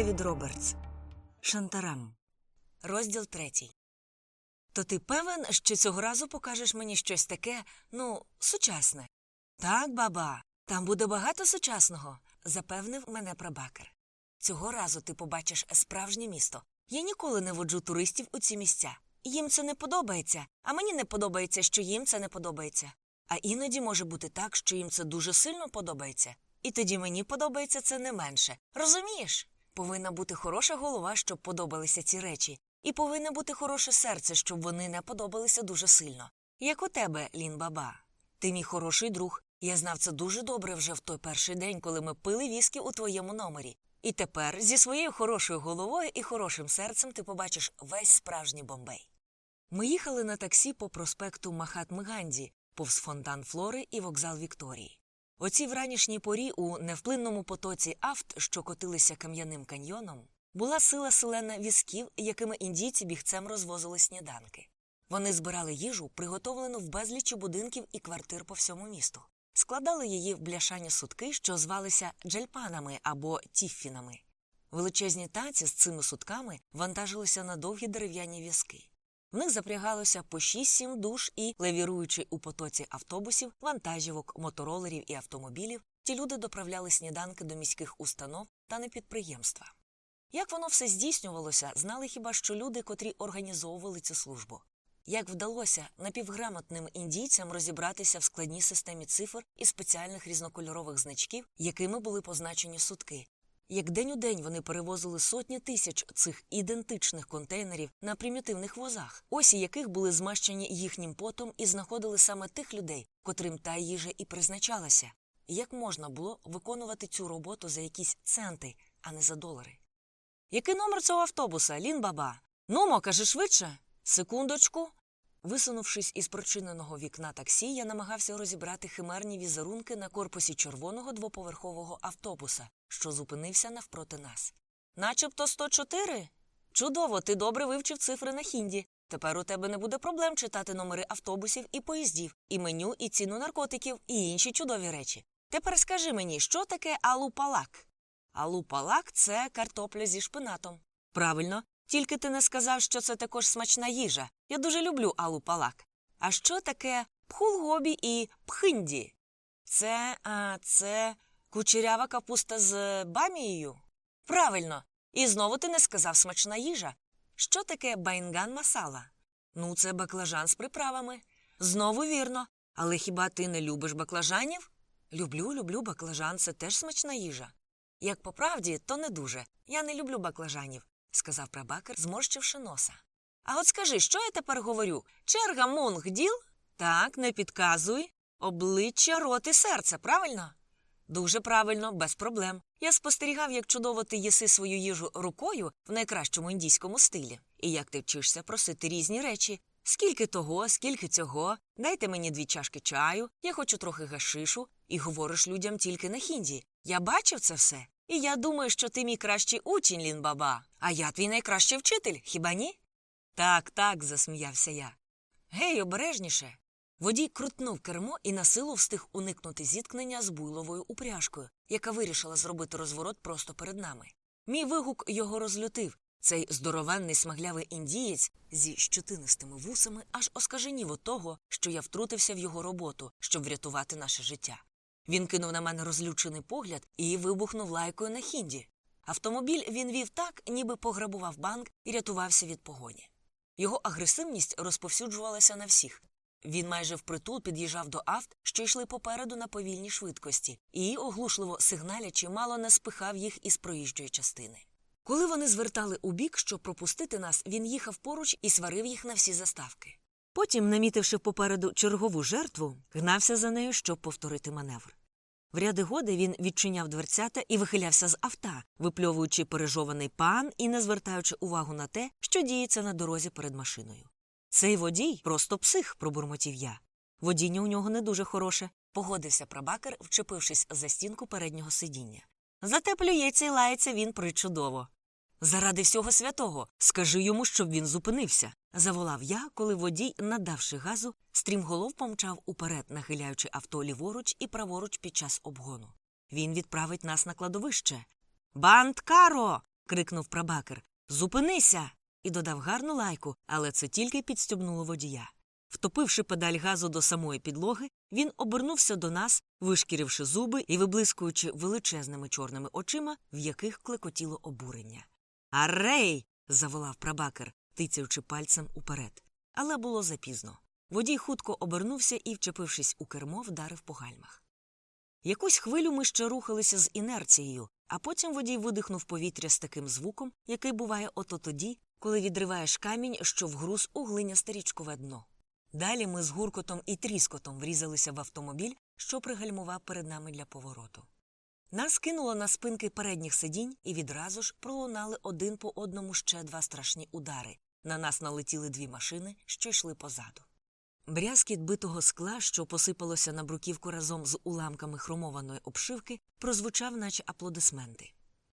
Девід Робертс. Шантарам. Розділ третій. То ти певен, що цього разу покажеш мені щось таке, ну, сучасне? Так, баба, там буде багато сучасного, запевнив мене прабакер. Цього разу ти побачиш справжнє місто. Я ніколи не воджу туристів у ці місця. Їм це не подобається, а мені не подобається, що їм це не подобається. А іноді може бути так, що їм це дуже сильно подобається. І тоді мені подобається це не менше. Розумієш? Повинна бути хороша голова, щоб подобалися ці речі, і повинне бути хороше серце, щоб вони не подобалися дуже сильно. Як у тебе, Лін Баба. Ти мій хороший друг. Я знав це дуже добре вже в той перший день, коли ми пили віскі у твоєму номері. І тепер зі своєю хорошою головою і хорошим серцем ти побачиш весь справжній бомбей. Ми їхали на таксі по проспекту Махатми Ганді, повз фонтан Флори і вокзал Вікторії. Оці вранішній порі у невплинному потоці авт, що котилися кам'яним каньйоном, була сила селена візків, якими індійці бігцем розвозили сніданки. Вони збирали їжу, приготовлену в безлічі будинків і квартир по всьому місту, складали її в бляшані сутки, що звалися джельпанами або тіффінами. Величезні таці з цими сутками вантажилися на довгі дерев'яні візки. В них запрягалося по 6-7 душ і, левіруючи у потоці автобусів, вантажівок, моторолерів і автомобілів, ті люди доправляли сніданки до міських установ та на підприємства. Як воно все здійснювалося, знали хіба що люди, котрі організовували цю службу. Як вдалося напівграмотним індійцям розібратися в складній системі цифр і спеціальних різнокольорових значків, якими були позначені сутки, як день у день вони перевозили сотні тисяч цих ідентичних контейнерів на примітивних возах, осі яких були змащені їхнім потом і знаходили саме тих людей, котрим та їжа і призначалася. Як можна було виконувати цю роботу за якісь центи, а не за долари? Який номер цього автобуса, Лін баба? Нумо, каже швидше. Секундочку. Висунувшись із прочиненого вікна таксі, я намагався розібрати химерні візерунки на корпусі червоного двоповерхового автобуса, що зупинився навпроти нас. Начебто 104? Чудово, ти добре вивчив цифри на хінді. Тепер у тебе не буде проблем читати номери автобусів і поїздів, і меню, і ціну наркотиків, і інші чудові речі. Тепер скажи мені, що таке алупалак? Алупалак це картопля зі шпинатом. Правильно, тільки ти не сказав, що це також смачна їжа. Я дуже люблю алупалак. А що таке пхулгобі і пхинді? Це, а, це кучерява капуста з бамією? Правильно. І знову ти не сказав смачна їжа. Що таке байнган масала? Ну, це баклажан з приправами. Знову вірно. Але хіба ти не любиш баклажанів? Люблю, люблю баклажан, це теж смачна їжа. Як по правді, то не дуже. Я не люблю баклажанів, сказав прабакер, зморщивши носа. А от скажи, що я тепер говорю? Черга мунг діл? Так, не підказуй. Обличчя, рот і серце, правильно? Дуже правильно, без проблем. Я спостерігав, як чудово ти їси свою їжу рукою в найкращому індійському стилі, і як ти вчишся просити різні речі. Скільки того, скільки цього, дайте мені дві чашки чаю, я хочу трохи гашишу, і говориш людям тільки на хінді. Я бачив це все. І я думаю, що ти мій кращий учень, Лін-баба, а я твій найкращий вчитель, хіба ні? Так, так, засміявся я. Гей, обережніше. Водій крутнув кермо і на силу встиг уникнути зіткнення з буйловою упряжкою, яка вирішила зробити розворот просто перед нами. Мій вигук його розлютив. Цей здоровенний смаглявий індієць зі щетинистими вусами аж оскаженів того, що я втрутився в його роботу, щоб врятувати наше життя. Він кинув на мене розлючений погляд і вибухнув лайкою на хінді. Автомобіль він вів так, ніби пограбував банк і рятувався від погоні. Його агресивність розповсюджувалася на всіх. Він майже впритул під'їжджав до авт, що йшли попереду на повільній швидкості, і, оглушливо сигналячи, мало не спихав їх із проїжджої частини. Коли вони звертали у бік, щоб пропустити нас, він їхав поруч і сварив їх на всі заставки. Потім, намітивши попереду чергову жертву, гнався за нею, щоб повторити маневр. В ряди годи він відчиняв дверцята і вихилявся з авта, випльовуючи пережований пан і не звертаючи увагу на те, що діється на дорозі перед машиною. Цей водій просто псих, пробурмотів я. Водіння у нього не дуже хороше, погодився прабакер, вчепившись за стінку переднього сидіння. Зате плюється і лається він причудово. Заради всього святого, скажи йому, щоб він зупинився, заволав я, коли водій, надавши газу, стрімголов помчав уперед, нахиляючи авто ліворуч і праворуч під час обгону. Він відправить нас на кладовище. Бандкаро. крикнув прабакер. Зупинися. і додав гарну лайку, але це тільки підстюбнуло водія. Втопивши педаль газу до самої підлоги, він обернувся до нас, вишкіривши зуби і виблискуючи величезними чорними очима, в яких клекотіло обурення. Арей. заволав прабакер, тицяючи пальцем уперед. Але було запізно. Водій хутко обернувся і, вчепившись у кермо, вдарив по гальмах. Якусь хвилю ми ще рухалися з інерцією, а потім водій видихнув повітря з таким звуком, який буває ото тоді, коли відриваєш камінь, що вгруз у глинясте річкове дно. Далі ми з гуркотом і тріскотом врізалися в автомобіль, що пригальмував перед нами для повороту. Нас кинуло на спинки передніх сидінь і відразу ж пролунали один по одному ще два страшні удари. На нас налетіли дві машини, що йшли позаду. Брязкіт битого скла, що посипалося на бруківку разом з уламками хромованої обшивки, прозвучав, наче аплодисменти.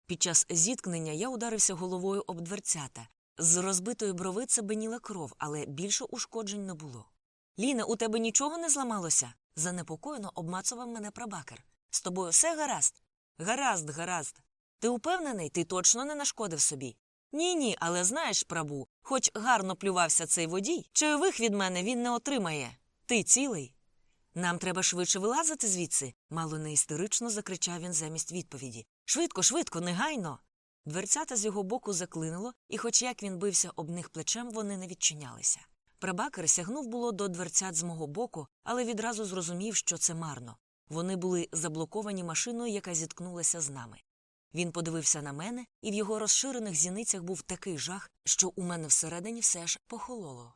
Під час зіткнення я ударився головою об дверцята. З розбитої брови це беніла кров, але більше ушкоджень не було. Ліна, у тебе нічого не зламалося? занепокоєно обмацував мене прабакер. З тобою все гаразд? Гаразд, гаразд. Ти упевнений, ти точно не нашкодив собі? Ні, ні, але знаєш, прабу, хоч гарно плювався цей водій, чайових від мене він не отримає. Ти цілий. Нам треба швидше вилазити звідси, мало не істерично закричав він замість відповіді. Швидко, швидко, негайно. Дверцята з його боку заклинило, і, хоч як він бився об них плечем, вони не відчинялися. Прабакер сягнув було до дверцят з мого боку, але відразу зрозумів, що це марно. Вони були заблоковані машиною, яка зіткнулася з нами. Він подивився на мене, і в його розширених зіницях був такий жах, що у мене всередині все ж похололо.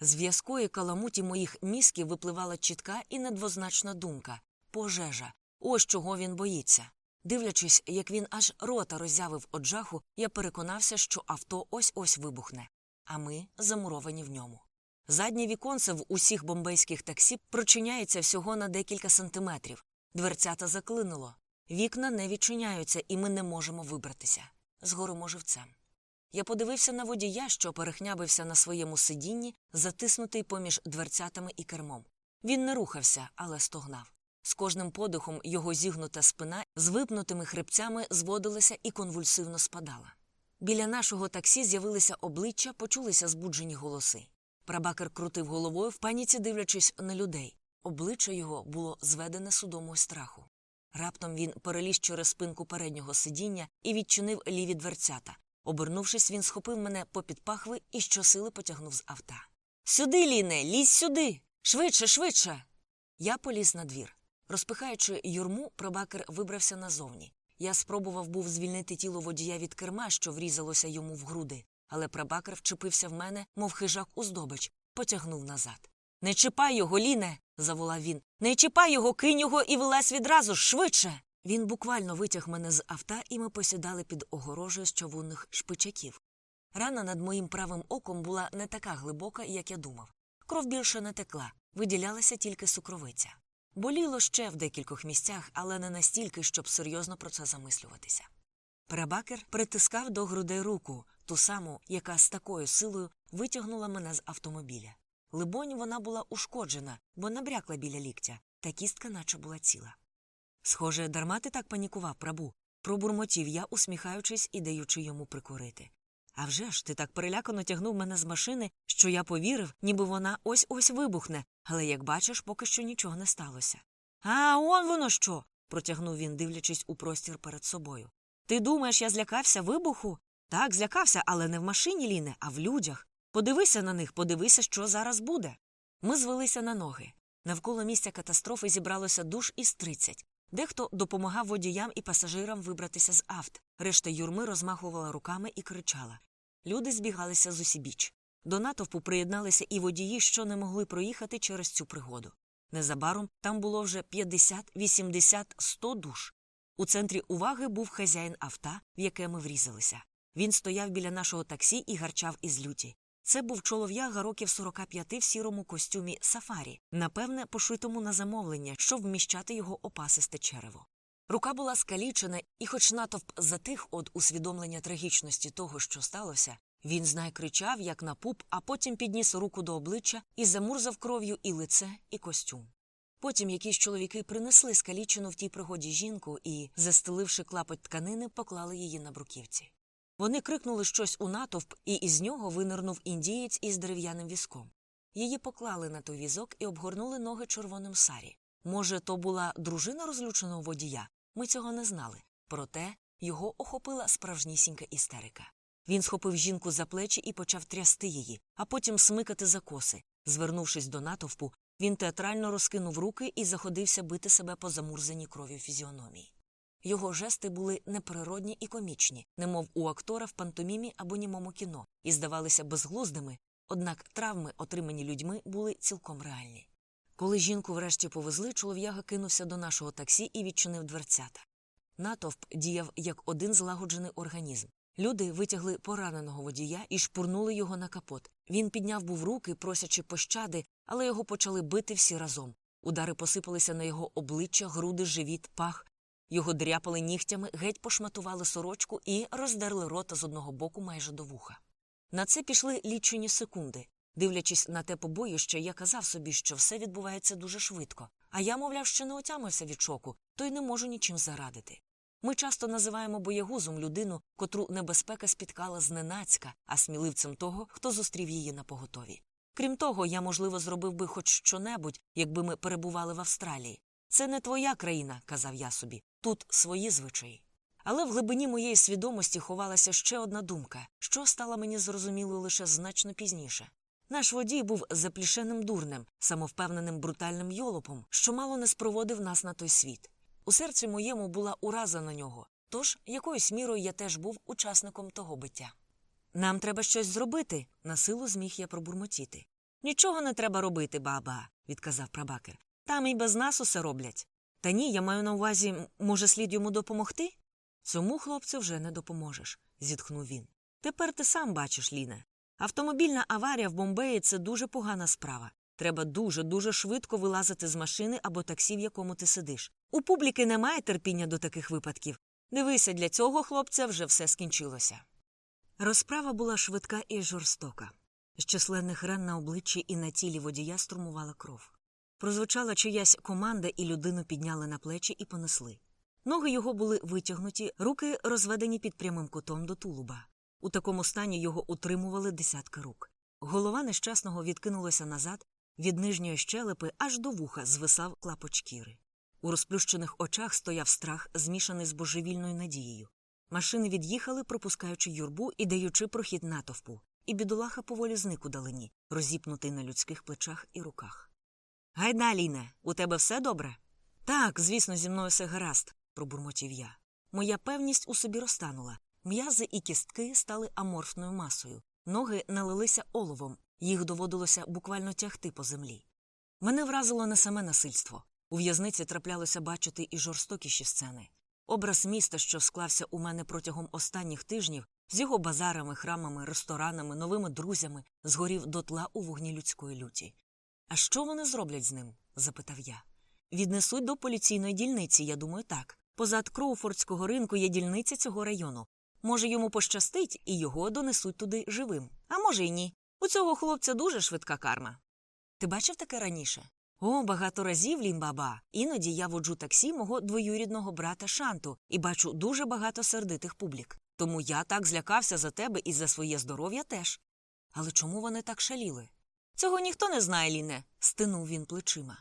З в'язкої каламуті моїх мізків випливала чітка і недвозначна думка пожежа. Ось чого він боїться. Дивлячись, як він аж рота роззявив од жаху, я переконався, що авто ось ось вибухне, а ми замуровані в ньому. Заднє віконце в усіх бомбейських таксі прочиняється всього на декілька сантиметрів. Дверцята заклинуло. Вікна не відчиняються, і ми не можемо вибратися. Згоримо живцем. Я подивився на водія, що перехнябився на своєму сидінні, затиснутий поміж дверцятами і кермом. Він не рухався, але стогнав. З кожним подихом його зігнута спина з випнутими хребцями зводилася і конвульсивно спадала. Біля нашого таксі з'явилися обличчя, почулися збуджені голоси. Прабакер крутив головою в паніці, дивлячись на людей. Обличчя його було зведене судомою страху. Раптом він переліз через спинку переднього сидіння і відчинив ліві дверцята. Обернувшись, він схопив мене попід пахви і щосили потягнув з авта. Сюди, Ліне, лізь сюди. Швидше, швидше. Я поліз на двір. Розпихаючи юрму, пробакер вибрався назовні. Я спробував був звільнити тіло водія від керма, що врізалося йому в груди, але прабакер вчепився в мене, мов хижак у здобич, потягнув назад. Не чіпай його, Ліне. заволав він. Не чіпай його, кинь його і вилазь відразу швидше. Він буквально витяг мене з авта, і ми посідали під огорожею з човунних шпичаків. Рана над моїм правим оком була не така глибока, як я думав. Кров більше не текла, виділялася тільки сукровиця. Боліло ще в декількох місцях, але не настільки, щоб серйозно про це замислюватися. Прабакер притискав до грудей руку, ту саму, яка з такою силою витягнула мене з автомобіля. Либонь, вона була ушкоджена, бо набрякла біля ліктя, та кістка наче була ціла. Схоже, дарма ти так панікував, прабу, пробурмотів я, усміхаючись і даючи йому прикурити. А вже ж ти так перелякано тягнув мене з машини, що я повірив, ніби вона ось ось вибухне, але, як бачиш, поки що нічого не сталося. А он воно що. протягнув він, дивлячись у простір перед собою. Ти думаєш, я злякався вибуху? Так, злякався, але не в машині, Ліне, а в людях. Подивися на них, подивися, що зараз буде. Ми звелися на ноги. Навколо місця катастрофи зібралося душ із тридцять. Дехто допомагав водіям і пасажирам вибратися з авт. Решта юрми розмахувала руками і кричала. Люди збігалися з усібіч. До натовпу приєдналися і водії, що не могли проїхати через цю пригоду. Незабаром там було вже 50, 80, 100 душ. У центрі уваги був хазяїн авта, в яке ми врізалися. Він стояв біля нашого таксі і гарчав із люті. Це був чолов'яга років 45 в сірому костюмі сафарі, напевне, пошитому на замовлення, щоб вміщати його опасисте черево. Рука була скалічена, і, хоч натовп затих від усвідомлення трагічності того, що сталося, він знай кричав, як на пуп, а потім підніс руку до обличчя і замурзав кров'ю і лице, і костюм. Потім якісь чоловіки принесли скалічену в тій пригоді жінку і, застеливши клапоть тканини, поклали її на бруківці. Вони крикнули щось у натовп, і із нього винирнув індієць із дерев'яним візком. Її поклали на той візок і обгорнули ноги червоним сарі. Може, то була дружина розлюченого водія? Ми цього не знали. Проте його охопила справжнісінька істерика. Він схопив жінку за плечі і почав трясти її, а потім смикати за коси. Звернувшись до натовпу, він театрально розкинув руки і заходився бити себе по замурзаній кров'ю фізіономії. Його жести були неприродні і комічні, немов у актора в пантомімі або німому кіно, і здавалися безглуздими, однак травми, отримані людьми, були цілком реальні. Коли жінку врешті повезли, чолов'яга кинувся до нашого таксі і відчинив дверцята. Натовп діяв як один злагоджений організм. Люди витягли пораненого водія і шпурнули його на капот. Він підняв був руки, просячи пощади, але його почали бити всі разом. Удари посипалися на його обличчя, груди, живіт, пах. Його дряпали нігтями, геть пошматували сорочку і роздерли рота з одного боку майже до вуха. На це пішли лічені секунди. Дивлячись на те побоїще, я казав собі, що все відбувається дуже швидко, а я, мовляв, ще не отямився від шоку, то й не можу нічим зарадити. Ми часто називаємо боягузом людину, котру небезпека спіткала зненацька, а сміливцем того, хто зустрів її на поготові. Крім того, я, можливо, зробив би хоч щонебудь, якби ми перебували в Австралії. Це не твоя країна, казав я собі, тут свої звичаї. Але в глибині моєї свідомості ховалася ще одна думка, що стала мені зрозумілою лише значно пізніше. Наш водій був заплішеним дурнем, самовпевненим брутальним йолопом, що мало не спроводив нас на той світ. У серці моєму була ураза на нього, тож якоюсь мірою я теж був учасником того биття. Нам треба щось зробити, на силу зміг я пробурмотіти. Нічого не треба робити, баба, відказав прабакер. Там і без нас усе роблять. Та ні, я маю на увазі, може, слід йому допомогти? Цьому хлопцю вже не допоможеш, зітхнув він. Тепер ти сам бачиш, Ліне. Автомобільна аварія в Бомбеї це дуже погана справа. Треба дуже дуже швидко вилазити з машини або таксі, в якому ти сидиш. У публіки немає терпіння до таких випадків. Дивися, для цього хлопця вже все скінчилося. Розправа була швидка і жорстока. З численних ран на обличчі і на тілі водія струмувала кров. Прозвучала чиясь команда, і людину підняли на плечі і понесли. Ноги його були витягнуті, руки розведені під прямим кутом до тулуба. У такому стані його утримували десятки рук. Голова нещасного відкинулася назад, від нижньої щелепи аж до вуха звисав клапоть шкіри. У розплющених очах стояв страх, змішаний з божевільною надією. Машини від'їхали, пропускаючи юрбу і даючи прохід натовпу, і бідолаха поволі зник у далині, розіпнутий на людських плечах і руках. Гайда, Ліне, у тебе все добре? Так, звісно, зі мною все гаразд, пробурмотів я. Моя певність у собі розтанула. М'язи і кістки стали аморфною масою, ноги налилися оловом, їх доводилося буквально тягти по землі. Мене вразило не саме насильство. У в'язниці траплялося бачити і жорстокіші сцени. Образ міста, що склався у мене протягом останніх тижнів, з його базарами, храмами, ресторанами, новими друзями, згорів дотла у вогні людської люті. А що вони зроблять з ним? запитав я. Віднесуть до поліційної дільниці, я думаю, так. Позад Кроуфордського ринку є дільниця цього району. Може, йому пощастить, і його донесуть туди живим. А може, й ні. У цього хлопця дуже швидка карма. Ти бачив таке раніше? О, багато разів, лімбаба. Іноді я воджу таксі мого двоюрідного брата Шанту і бачу дуже багато сердитих публік. Тому я так злякався за тебе і за своє здоров'я теж. Але чому вони так шаліли? Цього ніхто не знає, Ліне, стинув він плечима.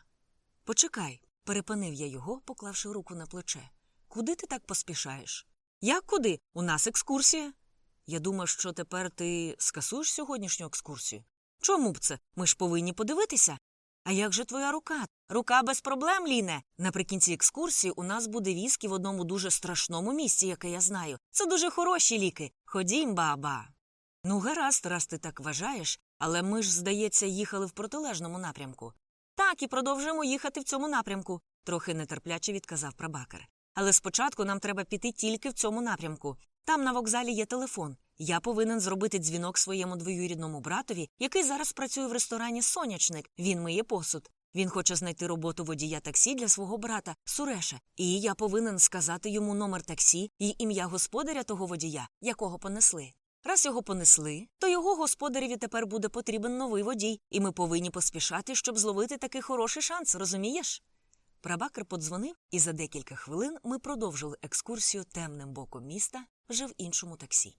Почекай, перепинив я його, поклавши руку на плече. Куди ти так поспішаєш? Як куди? У нас екскурсія. Я думав, що тепер ти скасуєш сьогоднішню екскурсію. Чому б це? Ми ж повинні подивитися. А як же твоя рука? Рука без проблем, Ліне. Наприкінці екскурсії у нас буде віскі в одному дуже страшному місці, яке я знаю. Це дуже хороші ліки. Ходім, баба. Ну, гаразд, раз ти так вважаєш, але ми ж, здається, їхали в протилежному напрямку. Так, і продовжуємо їхати в цьому напрямку, трохи нетерпляче відказав прабакер. Але спочатку нам треба піти тільки в цьому напрямку. Там на вокзалі є телефон. Я повинен зробити дзвінок своєму двоюрідному братові, який зараз працює в ресторані Сонячник. Він миє посуд. Він хоче знайти роботу водія таксі для свого брата Суреша, і я повинен сказати йому номер таксі і ім'я господаря того водія, якого понесли. Раз його понесли, то його господареві тепер буде потрібен новий водій, і ми повинні поспішати, щоб зловити такий хороший шанс, розумієш? Прабакер подзвонив, і за декілька хвилин ми продовжили екскурсію темним боком міста вже в іншому таксі.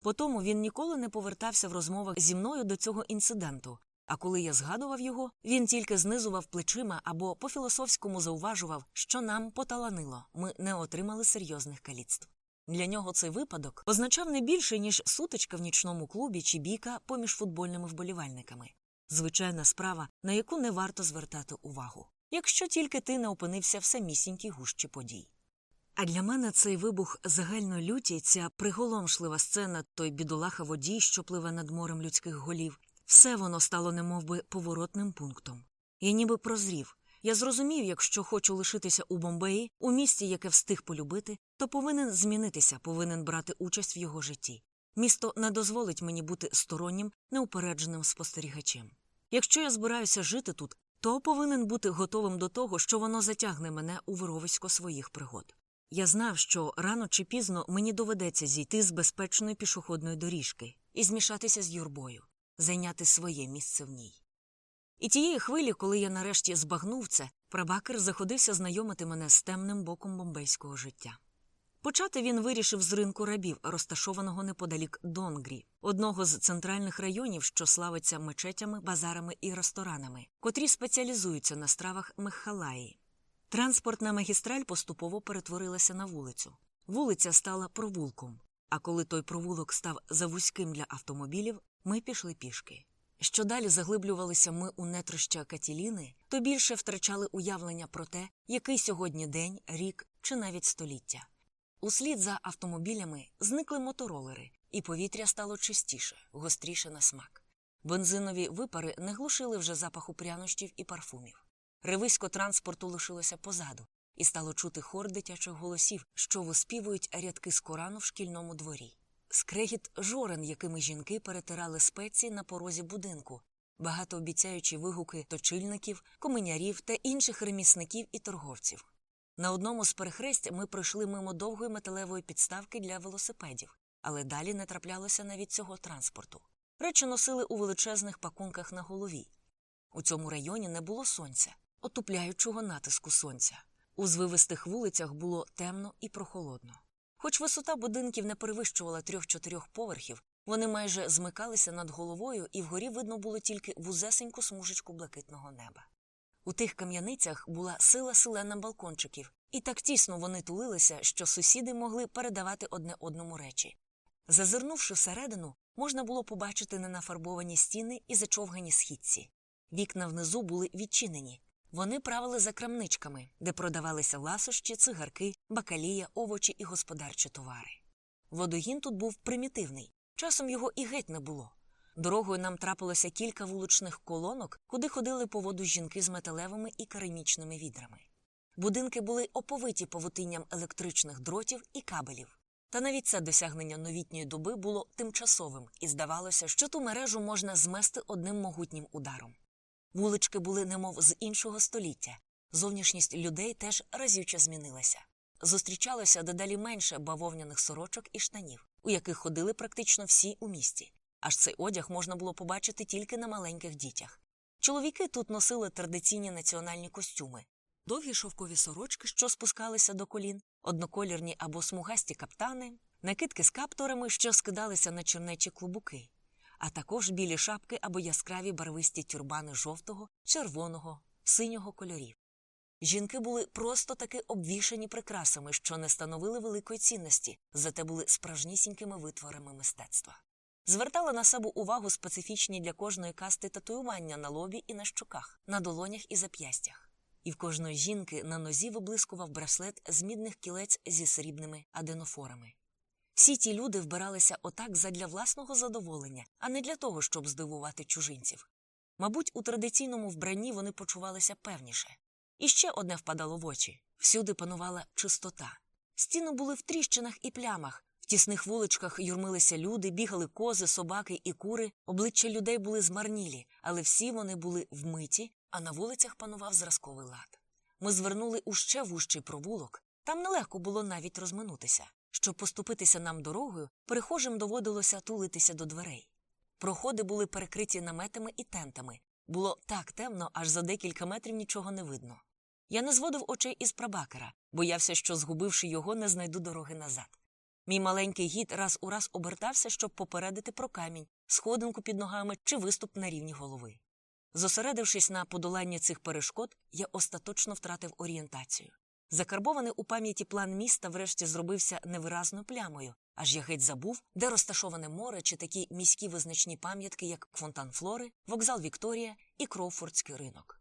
Потому він ніколи не повертався в розмовах зі мною до цього інциденту. А коли я згадував його, він тільки знизував плечима або по філософському зауважував, що нам поталанило, ми не отримали серйозних каліцтв. Для нього цей випадок означав не більше, ніж сутичка в нічному клубі чи бійка поміж футбольними вболівальниками. Звичайна справа, на яку не варто звертати увагу, якщо тільки ти не опинився в самісінькій гущі подій. А для мене цей вибух загальної люті, ця приголомшлива сцена, той бідолаха водій, що пливе над морем людських голів, все воно стало немовби поворотним пунктом. Я ніби прозрів. Я зрозумів, якщо хочу лишитися у Бомбеї, у місті, яке встиг полюбити, то повинен змінитися, повинен брати участь в його житті. Місто не дозволить мені бути стороннім, неупередженим спостерігачем. Якщо я збираюся жити тут, то повинен бути готовим до того, що воно затягне мене у вировисько своїх пригод. Я знав, що рано чи пізно мені доведеться зійти з безпечної пішохідної доріжки і змішатися з юрбою, зайняти своє місце в ній. І тієї хвилі, коли я нарешті збагнув це, прабакер заходився знайомити мене з темним боком бомбейського життя. Почати він вирішив з ринку рабів, розташованого неподалік Донгрі, одного з центральних районів, що славиться мечетями, базарами і ресторанами, котрі спеціалізуються на стравах Мехалаї. Транспортна магістраль поступово перетворилася на вулицю. Вулиця стала провулком, а коли той провулок став завузьким для автомобілів, ми пішли пішки. Що далі заглиблювалися ми у нетрища Катіліни, то більше втрачали уявлення про те, який сьогодні день, рік чи навіть століття. Услід за автомобілями зникли моторолери, і повітря стало чистіше, гостріше на смак. Бензинові випари не глушили вже запаху прянощів і парфумів. Ревисько транспорту лишилося позаду, і стало чути хор дитячих голосів, що виспівують рядки з Корану в шкільному дворі. Скрегіт жорен, якими жінки перетирали спеції на порозі будинку, багатообіцяючі вигуки точильників, коминярів та інших ремісників і торговців. На одному з перехресть ми пройшли мимо довгої металевої підставки для велосипедів, але далі не траплялося навіть цього транспорту. Речі носили у величезних пакунках на голові. У цьому районі не було сонця, отупляючого натиску сонця. У звивистих вулицях було темно і прохолодно. Хоч висота будинків не перевищувала трьох-чотирьох поверхів, вони майже змикалися над головою, і вгорі видно було тільки вузесеньку смужечку блакитного неба. У тих кам'яницях була сила селена балкончиків, і так тісно вони тулилися, що сусіди могли передавати одне одному речі. Зазирнувши всередину, можна було побачити ненафарбовані стіни і зачовгані східці. Вікна внизу були відчинені. Вони правили за крамничками, де продавалися ласощі, цигарки, бакалія, овочі і господарчі товари. Водогін тут був примітивний, часом його і геть не було. Дорогою нам трапилося кілька вуличних колонок, куди ходили по воду жінки з металевими і керамічними відрами. Будинки були оповиті павутинням електричних дротів і кабелів. Та навіть це досягнення новітньої доби було тимчасовим, і здавалося, що ту мережу можна змести одним могутнім ударом. Вулички були немов з іншого століття. Зовнішність людей теж разюче змінилася. Зустрічалося дедалі менше бавовняних сорочок і штанів, у яких ходили практично всі у місті. Аж цей одяг можна було побачити тільки на маленьких дітях. Чоловіки тут носили традиційні національні костюми, довгі шовкові сорочки, що спускалися до колін, одноколірні або смугасті каптани, накидки з капторами, що скидалися на чернечі клубуки, а також білі шапки або яскраві барвисті тюрбани жовтого, червоного, синього кольорів. Жінки були просто таки обвішані прикрасами, що не становили великої цінності, зате були справжнісінькими витворами мистецтва. Звертали на себе увагу специфічні для кожної касти татуювання на лобі і на щоках, на долонях і зап'ястях. І в кожної жінки на нозі виблискував браслет з мідних кілець зі срібними аденофорами. Всі ті люди вбиралися отак задля власного задоволення, а не для того, щоб здивувати чужинців. Мабуть, у традиційному вбранні вони почувалися певніше. І ще одне впадало в очі всюди панувала чистота. Стіни були в тріщинах і плямах, в тісних вуличках юрмилися люди, бігали кози, собаки і кури, обличчя людей були змарнілі, але всі вони були вмиті, а на вулицях панував зразковий лад. Ми звернули у ще вужчий провулок, там нелегко було навіть розминутися. Щоб поступитися нам дорогою, перехожим доводилося тулитися до дверей. Проходи були перекриті наметами і тентами. Було так темно, аж за декілька метрів нічого не видно. Я не зводив очей із прабакера, боявся, що, згубивши його, не знайду дороги назад. Мій маленький гід раз у раз обертався, щоб попередити про камінь, сходинку під ногами чи виступ на рівні голови. Зосередившись на подоланні цих перешкод, я остаточно втратив орієнтацію. Закарбований у пам'яті план міста врешті зробився невиразною плямою, аж я геть забув, де розташоване море чи такі міські визначні пам'ятки, як Фонтан Флори, вокзал Вікторія і Кроуфордський ринок.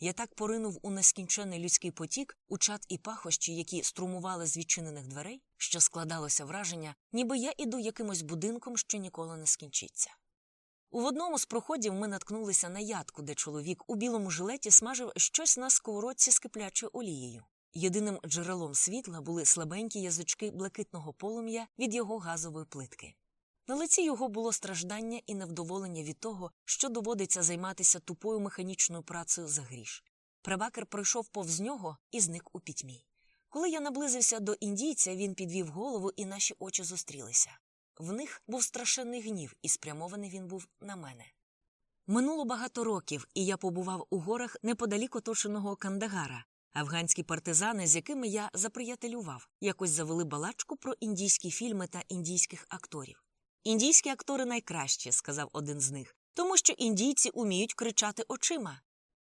Я так поринув у нескінчений людський потік, у чат і пахощі, які струмували з відчинених дверей, що складалося враження, ніби я іду якимось будинком, що ніколи не скінчиться. У одному з проходів ми наткнулися на ядку, де чоловік у білому жилеті смажив щось на сковородці з киплячою олією. Єдиним джерелом світла були слабенькі язички блакитного полум'я від його газової плитки. На лиці його було страждання і невдоволення від того, що доводиться займатися тупою механічною працею за гріш. Прабакер пройшов повз нього і зник у пітьмі. Коли я наблизився до індійця, він підвів голову, і наші очі зустрілися. В них був страшенний гнів, і спрямований він був на мене. Минуло багато років, і я побував у горах неподалік оточеного Кандагара. Афганські партизани, з якими я заприятелював, якось завели балачку про індійські фільми та індійських акторів. Індійські актори найкращі, сказав один з них, тому що індійці уміють кричати очима.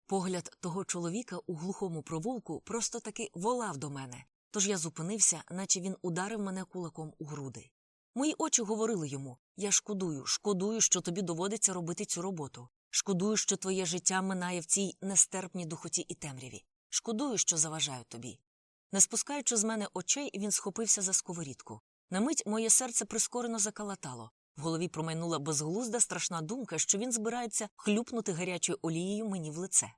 Погляд того чоловіка у глухому провулку просто таки волав до мене, тож я зупинився, наче він ударив мене кулаком у груди. Мої очі говорили йому я шкодую, шкодую, що тобі доводиться робити цю роботу. Шкодую, що твоє життя минає в цій нестерпній духоті і темряві. Шкодую, що заважаю тобі. Не спускаючи з мене очей, він схопився за сковорідку. На мить моє серце прискорено закалатало. В голові промайнула безглузда страшна думка, що він збирається хлюпнути гарячою олією мені в лице.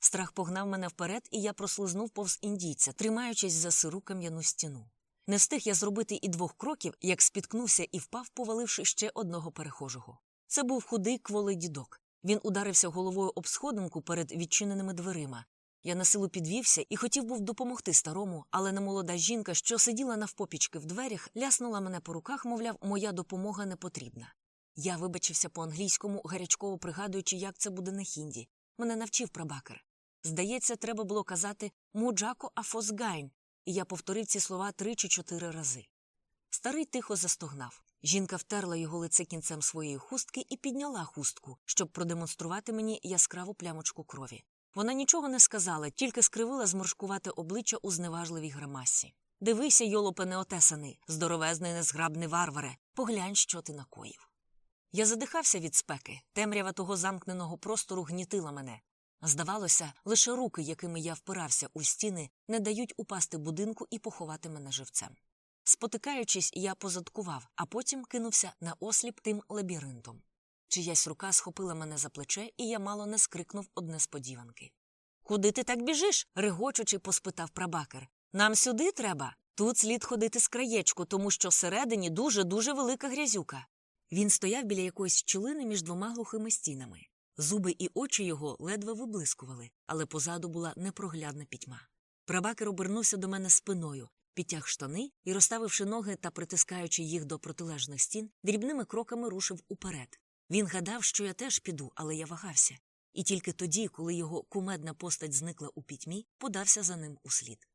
Страх погнав мене вперед, і я прослизнув повз індійця, тримаючись за сиру кам'яну стіну. Не встиг я зробити і двох кроків, як спіткнувся і впав, поваливши ще одного перехожого. Це був худий кволий дідок. Він ударився головою об сходинку перед відчиненими дверима. Я на силу підвівся і хотів був допомогти старому, але немолода жінка, що сиділа навпопічки в дверях, ляснула мене по руках, мовляв, моя допомога не потрібна. Я вибачився по англійському, гарячково пригадуючи, як це буде на хінді. Мене навчив прабакер. Здається, треба було казати муджако афосгайн, і я повторив ці слова три чи чотири рази. Старий тихо застогнав. Жінка втерла його лице кінцем своєї хустки і підняла хустку, щоб продемонструвати мені яскраву плямочку крові. Вона нічого не сказала, тільки скривила зморшкувати обличчя у зневажливій гримасі. Дивися, йолопе неотесаний, здоровезний незграбний варваре, поглянь, що ти накоїв. Я задихався від спеки, темрява того замкненого простору гнітила мене. Здавалося, лише руки, якими я впирався у стіни, не дають упасти будинку і поховати мене живцем. Спотикаючись, я позадкував, а потім кинувся на осліп тим лабіринтом. Чиясь рука схопила мене за плече, і я мало не скрикнув од несподіванки. Куди ти так біжиш? регочучи, поспитав прабакер. Нам сюди треба. Тут слід ходити з краєчку, тому що всередині дуже дуже велика грязюка. Він стояв біля якоїсь щілини між двома глухими стінами. Зуби і очі його ледве виблискували, але позаду була непроглядна пітьма. Прабакер обернувся до мене спиною, підтяг штани і, розставивши ноги та притискаючи їх до протилежних стін, дрібними кроками рушив уперед. Він гадав, що я теж піду, але я вагався. І тільки тоді, коли його кумедна постать зникла у пітьмі, подався за ним услід.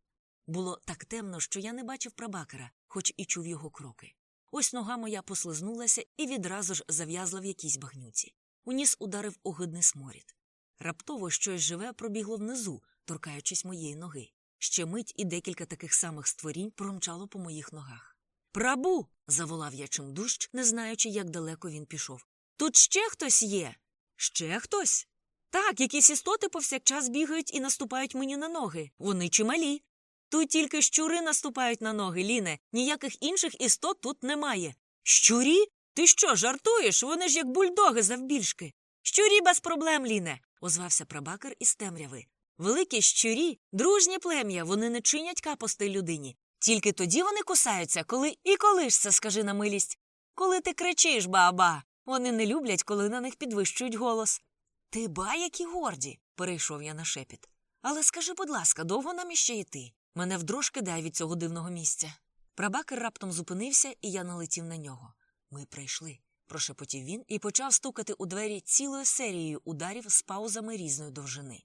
Було так темно, що я не бачив прабакера, хоч і чув його кроки. Ось нога моя послизнулася і відразу ж зав'язла в якійсь багнюці. У ніс ударив огидний сморід. Раптово щось живе пробігло внизу, торкаючись моєї ноги. Ще мить і декілька таких самих створінь промчало по моїх ногах. Прабу. заволав я чимдущ, не знаючи, як далеко він пішов. Тут ще хтось є? Ще хтось? Так, якісь істоти повсякчас бігають і наступають мені на ноги. Вони чималі. Тут тільки щури наступають на ноги, Ліне, ніяких інших істот тут немає. Щурі? Ти що, жартуєш? Вони ж як бульдоги завбільшки. Щурі без проблем, Ліне, озвався прабакер із темряви. Великі щурі, дружнє плем'я, вони не чинять капости людині. Тільки тоді вони кусаються, коли і коли ж це, скажи на милість. Коли ти кричиш, баба. Вони не люблять, коли на них підвищують голос. Ти ба, які горді, перейшов я на шепіт. Але скажи, будь ласка, довго нам іще йти? Мене вдрож кидає від цього дивного місця. Прабакер раптом зупинився, і я налетів на нього. Ми прийшли, прошепотів він і почав стукати у двері цілою серією ударів з паузами різної довжини.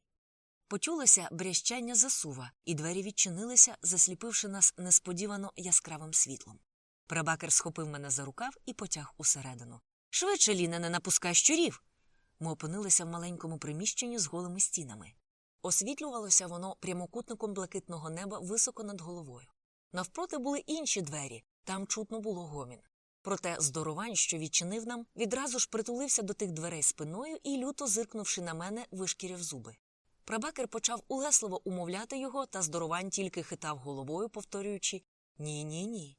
Почулося брящання засува, і двері відчинилися, засліпивши нас несподівано яскравим світлом. Прабакер схопив мене за рукав і потяг усередину. Швидше, Ліне, не напускай щурів. Ми опинилися в маленькому приміщенні з голими стінами. Освітлювалося воно прямокутником блакитного неба високо над головою. Навпроти були інші двері, там чутно було гомін. Проте здоровань, що відчинив нам, відразу ж притулився до тих дверей спиною і, люто зиркнувши на мене, вишкірив зуби. Прабакер почав улесливо умовляти його, та здоровань тільки хитав головою, повторюючи Ні, ні, ні.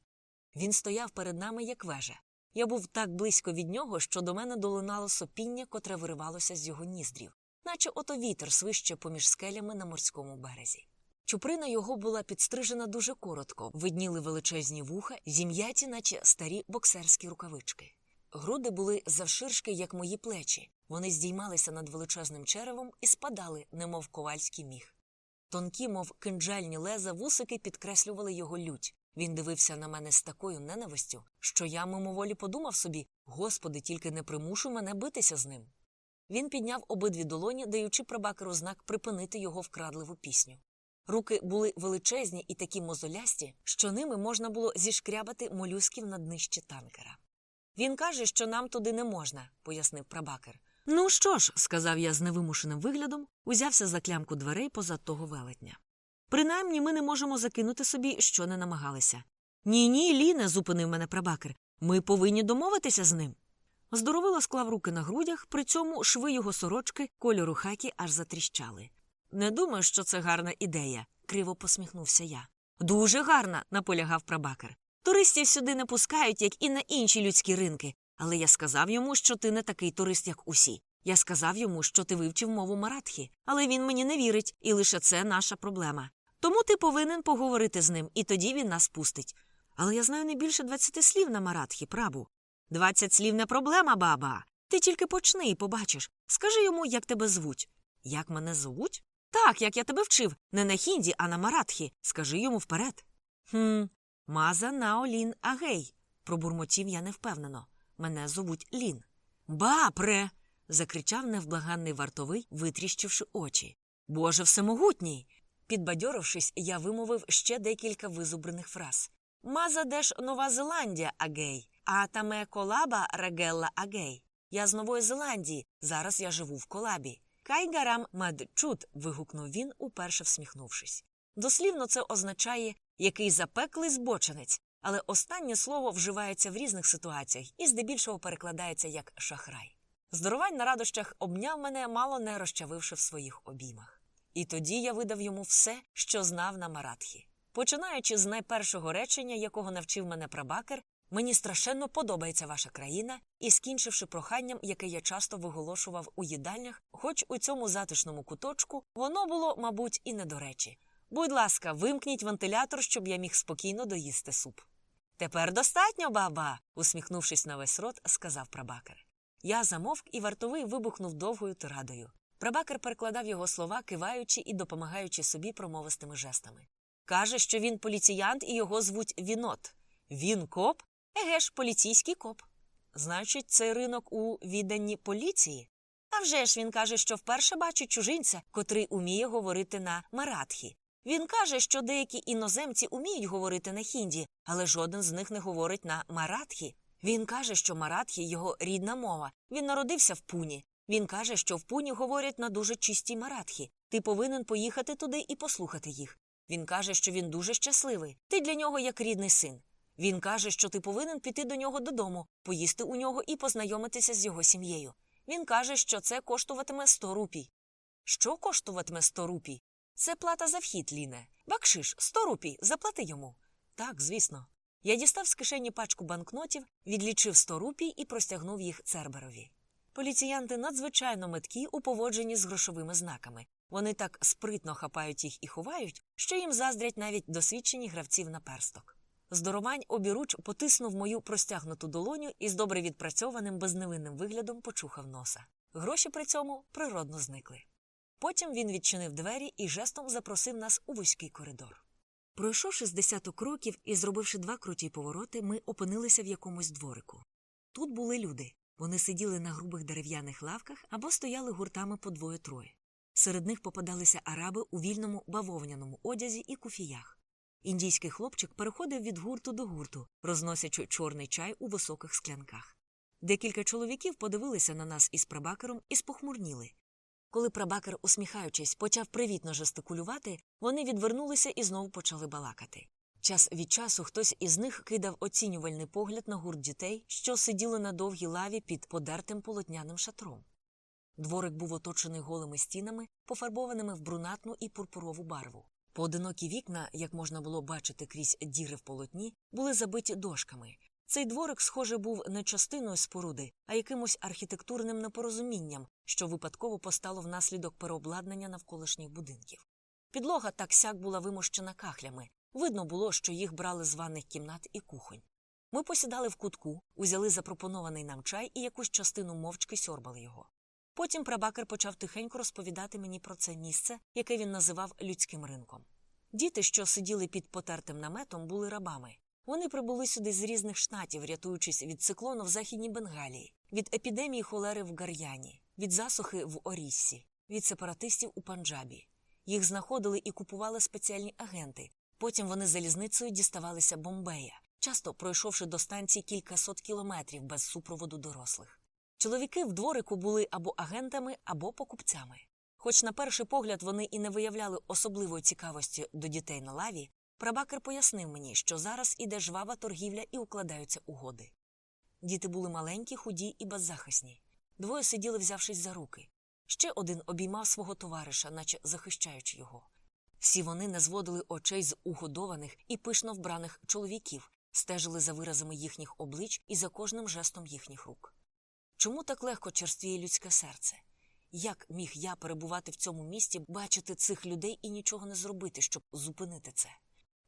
Він стояв перед нами, як вежа. Я був так близько від нього, що до мене долинало сопіння, котре виривалося з його ніздрів, наче ото вітер свище поміж скелями на морському березі. Чуприна його була підстрижена дуже коротко, видніли величезні вуха, зім'яті, наче старі боксерські рукавички. Груди були завширшки, як мої плечі. Вони здіймалися над величезним черевом і спадали, немов ковальський міг. Тонкі, мов кинджальні леза, вусики підкреслювали його лють. Він дивився на мене з такою ненавистю, що я мимоволі подумав собі Господи, тільки не примушу мене битися з ним. Він підняв обидві долоні, даючи прабакеру знак припинити його вкрадливу пісню. Руки були величезні і такі мозолясті, що ними можна було зішкрябати молюсків на днищі танкера. Він каже, що нам туди не можна, пояснив прабакер. Ну що ж, сказав я з невимушеним виглядом, узявся за клямку дверей позад того велетня. Принаймні ми не можемо закинути собі, що не намагалися. Ні, ні, Ліне, зупинив мене прабакер. Ми повинні домовитися з ним. Здоровило склав руки на грудях, при цьому шви його сорочки кольору хакі аж затріщали. Не думаю, що це гарна ідея, криво посміхнувся я. Дуже гарна, наполягав прабакер. Туристів сюди не пускають, як і на інші людські ринки. Але я сказав йому, що ти не такий турист, як усі. Я сказав йому, що ти вивчив мову маратхі, але він мені не вірить, і лише це наша проблема. Тому ти повинен поговорити з ним, і тоді він нас пустить. Але я знаю не більше двадцяти слів на маратхі, прабу. Двадцять слів не проблема, баба. Ти тільки почни і побачиш. Скажи йому, як тебе звуть. Як мене звуть? Так, як я тебе вчив, не на хінді, а на маратхі. Скажи йому вперед. Хм, Маза Наолін Агей, пробурмотів я невпевнено. Мене зовуть Лін. Бапре. Закричав невблаганний вартовий, витріщивши очі. Боже всемогутній. Підбадьорившись, я вимовив ще декілька визубрених фраз. Маза деш Нова Зеландія агей, а таме колаба регелла агей. Я з Нової Зеландії. Зараз я живу в колабі. Кайгарам медчут. вигукнув він, уперше всміхнувшись. Дослівно це означає який запеклий збочинець, але останнє слово вживається в різних ситуаціях і здебільшого перекладається як шахрай. Здоровань на радощах обняв мене, мало не розчавивши в своїх обіймах. І тоді я видав йому все, що знав на маратхі. Починаючи з найпершого речення, якого навчив мене прабакер, мені страшенно подобається ваша країна, і скінчивши проханням, яке я часто виголошував у їдальнях, хоч у цьому затишному куточку воно було, мабуть, і не до речі. Будь ласка, вимкніть вентилятор, щоб я міг спокійно доїсти суп. Тепер достатньо, баба, усміхнувшись на весь рот, сказав прабакер. Я замовк і вартовий вибухнув довгою тирадою. Прабакер перекладав його слова, киваючи і допомагаючи собі промовистими жестами. Каже, що він поліціянт і його звуть Вінот. Він коп? Еге ж, поліційський коп. Значить, цей ринок у відданні поліції? А вже ж він каже, що вперше бачить чужинця, котрий уміє говорити на маратхі. Він каже, що деякі іноземці уміють говорити на хінді, але жоден з них не говорить на маратхі. Він каже, що маратхі його рідна мова. Він народився в пуні. Він каже, що в пуні говорять на дуже чистій маратхі. Ти повинен поїхати туди і послухати їх. Він каже, що він дуже щасливий. Ти для нього як рідний син. Він каже, що ти повинен піти до нього додому, поїсти у нього і познайомитися з його сім'єю. Він каже, що це коштуватиме 100 рупій. Що коштуватиме 100 рупій? Це плата за вхід, Ліне. Бакшиш, сто рупій, заплати йому. Так, звісно. Я дістав з кишені пачку банкнотів, відлічив сто рупій і простягнув їх Церберові. Поліціянти надзвичайно меткі у поводженні з грошовими знаками. Вони так спритно хапають їх і ховають, що їм заздрять навіть досвідчені гравців на персток. Здоровань обіруч потиснув мою простягнуту долоню і з добре відпрацьованим безневинним виглядом почухав носа. Гроші при цьому природно зникли. Потім він відчинив двері і жестом запросив нас у вузький коридор. Пройшовши з десяток кроків і зробивши два круті повороти, ми опинилися в якомусь дворику. Тут були люди. Вони сиділи на грубих дерев'яних лавках або стояли гуртами по двоє-троє. Серед них попадалися араби у вільному бавовняному одязі і куфіях. Індійський хлопчик переходив від гурту до гурту, розносячи чорний чай у високих склянках. Декілька чоловіків подивилися на нас із прабакером і спохмурніли. Коли прабакер, усміхаючись, почав привітно жестикулювати, вони відвернулися і знову почали балакати. Час від часу хтось із них кидав оцінювальний погляд на гурт дітей, що сиділи на довгій лаві під подертим полотняним шатром. Дворик був оточений голими стінами, пофарбованими в брунатну і пурпурову барву. Поодинокі вікна, як можна було бачити крізь діри в полотні, були забиті дошками. Цей дворик, схоже, був не частиною споруди, а якимось архітектурним непорозумінням, що випадково постало внаслідок переобладнання навколишніх будинків. Підлога так сяк була вимощена кахлями. Видно було, що їх брали з ванних кімнат і кухонь. Ми посідали в кутку, узяли запропонований нам чай і якусь частину мовчки сьорбали його. Потім прабакер почав тихенько розповідати мені про це місце, яке він називав людським ринком. Діти, що сиділи під потертим наметом, були рабами. Вони прибули сюди з різних штатів, рятуючись від циклону в Західній Бенгалії, від епідемії холери в Гар'яні, від засухи в Оріссі, від сепаратистів у Панджабі. Їх знаходили і купували спеціальні агенти. Потім вони залізницею діставалися Бомбея, часто пройшовши до станції кількасот кілометрів без супроводу дорослих. Чоловіки в дворику були або агентами, або покупцями. Хоч на перший погляд вони і не виявляли особливої цікавості до дітей на лаві, прабакер пояснив мені, що зараз іде жвава торгівля і укладаються угоди. Діти були маленькі, худі і беззахисні. Двоє сиділи, взявшись за руки. Ще один обіймав свого товариша, наче захищаючи його. Всі вони не зводили очей з угодованих і пишно вбраних чоловіків, стежили за виразами їхніх облич і за кожним жестом їхніх рук. Чому так легко черствіє людське серце? Як міг я перебувати в цьому місті, бачити цих людей і нічого не зробити, щоб зупинити це?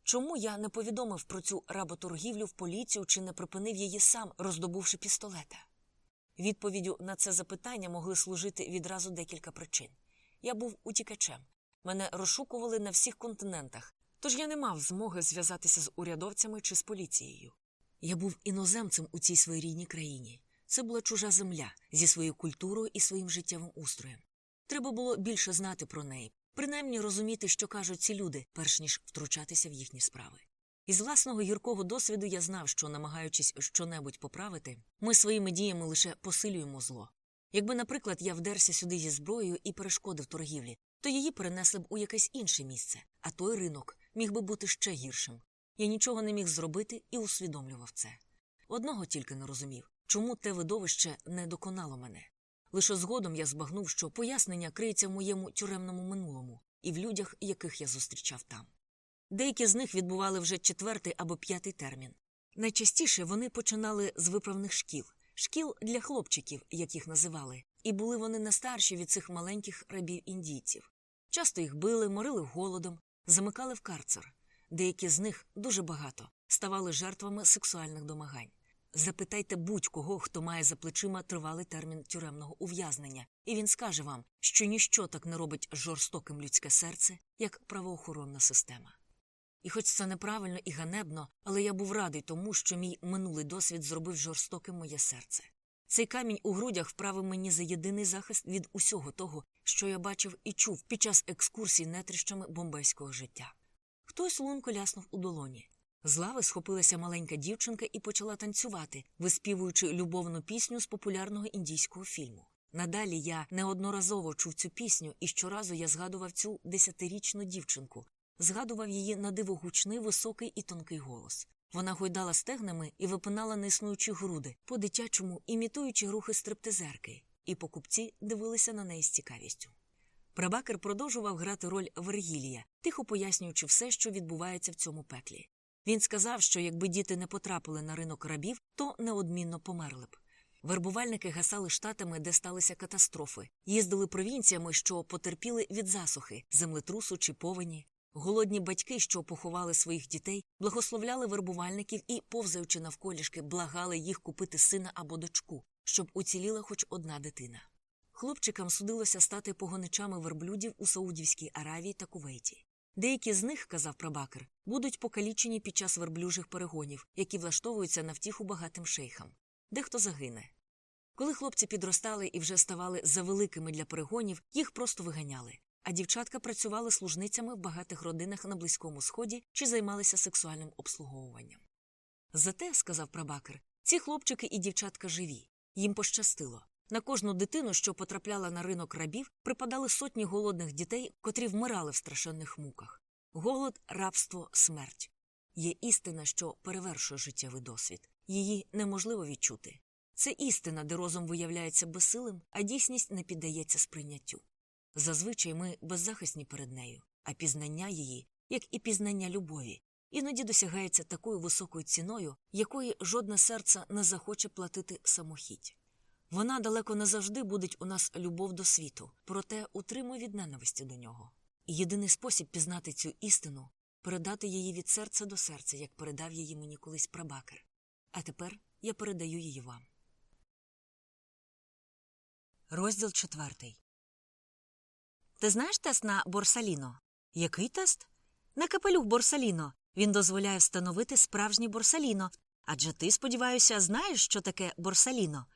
Чому я не повідомив про цю работоргівлю в поліцію чи не припинив її сам, роздобувши пістолета? Відповіддю на це запитання могли служити відразу декілька причин. Я був утікачем, мене розшукували на всіх континентах, тож я не мав змоги зв'язатися з урядовцями чи з поліцією. Я був іноземцем у цій своєрідній країні. Це була чужа земля зі своєю культурою і своїм життєвим устроєм. Треба було більше знати про неї, принаймні розуміти, що кажуть ці люди, перш ніж втручатися в їхні справи. Із власного гіркого досвіду я знав, що, намагаючись щонебудь поправити, ми своїми діями лише посилюємо зло. Якби, наприклад, я вдерся сюди зі зброєю і перешкодив торгівлі, то її перенесли б у якесь інше місце, а той ринок міг би бути ще гіршим. Я нічого не міг зробити і усвідомлював це. Одного тільки не розумів чому те видовище не доконало мене. Лише згодом я збагнув, що пояснення криється в моєму тюремному минулому і в людях, яких я зустрічав там. Деякі з них відбували вже четвертий або п'ятий термін. Найчастіше вони починали з виправних шкіл, шкіл для хлопчиків, як їх називали, і були вони не старші від цих маленьких рабів індійців. Часто їх били, морили голодом, замикали в карцер. Деякі з них дуже багато ставали жертвами сексуальних домагань. Запитайте будь-кого, хто має за плечима тривалий термін тюремного ув'язнення, і він скаже вам, що ніщо так не робить жорстоким людське серце, як правоохоронна система. І хоч це неправильно і ганебно, але я був радий тому, що мій минулий досвід зробив жорстоким моє серце. Цей камінь у грудях вправив мені за єдиний захист від усього того, що я бачив і чув під час екскурсій нетрищами бомбейського життя. Хтось лунко ляснув у долоні. З лави схопилася маленька дівчинка і почала танцювати, виспівуючи любовну пісню з популярного індійського фільму. Надалі я неодноразово чув цю пісню, і щоразу я згадував цю десятирічну дівчинку, згадував її на диво гучний, високий і тонкий голос. Вона гойдала стегнами і випинала неіснуючі груди, по дитячому імітуючи рухи стриптизерки, і покупці дивилися на неї з цікавістю. Прабакер продовжував грати роль Вергілія, тихо пояснюючи все, що відбувається в цьому пеклі. Він сказав, що якби діти не потрапили на ринок рабів, то неодмінно померли б. Вербувальники гасали штатами, де сталися катастрофи, їздили провінціями, що потерпіли від засухи, землетрусу чи повені. Голодні батьки, що поховали своїх дітей, благословляли вербувальників і, повзаючи навколішки, благали їх купити сина або дочку, щоб уціліла хоч одна дитина. Хлопчикам судилося стати погоничами верблюдів у Саудівській Аравії та Кувейті. Деякі з них, казав прабакер, будуть покалічені під час верблюжих перегонів, які влаштовуються на втіху багатим шейхам. Дехто загине. Коли хлопці підростали і вже ставали завеликими для перегонів, їх просто виганяли, а дівчатка працювали служницями в багатих родинах на Близькому Сході чи займалися сексуальним обслуговуванням. Зате, сказав прабакер, ці хлопчики і дівчатка живі. Їм пощастило. На кожну дитину, що потрапляла на ринок рабів, припадали сотні голодних дітей, котрі вмирали в страшенних муках. Голод, рабство, смерть. Є істина, що перевершує життєвий досвід. Її неможливо відчути. Це істина, де розум виявляється безсилим, а дійсність не піддається сприйняттю. Зазвичай ми беззахисні перед нею, а пізнання її, як і пізнання любові, іноді досягається такою високою ціною, якої жодне серце не захоче платити самохідь. Вона далеко не завжди будить у нас любов до світу, проте утримує від ненависті до нього. Єдиний спосіб пізнати цю істину передати її від серця до серця, як передав її мені колись прабакер. А тепер я передаю її вам. Розділ четвертий. Ти знаєш тест на Борсаліно? Який тест? На капелюх Борсаліно. Він дозволяє встановити справжнє Борсаліно. Адже ти, сподіваюся, знаєш, що таке Борсаліно?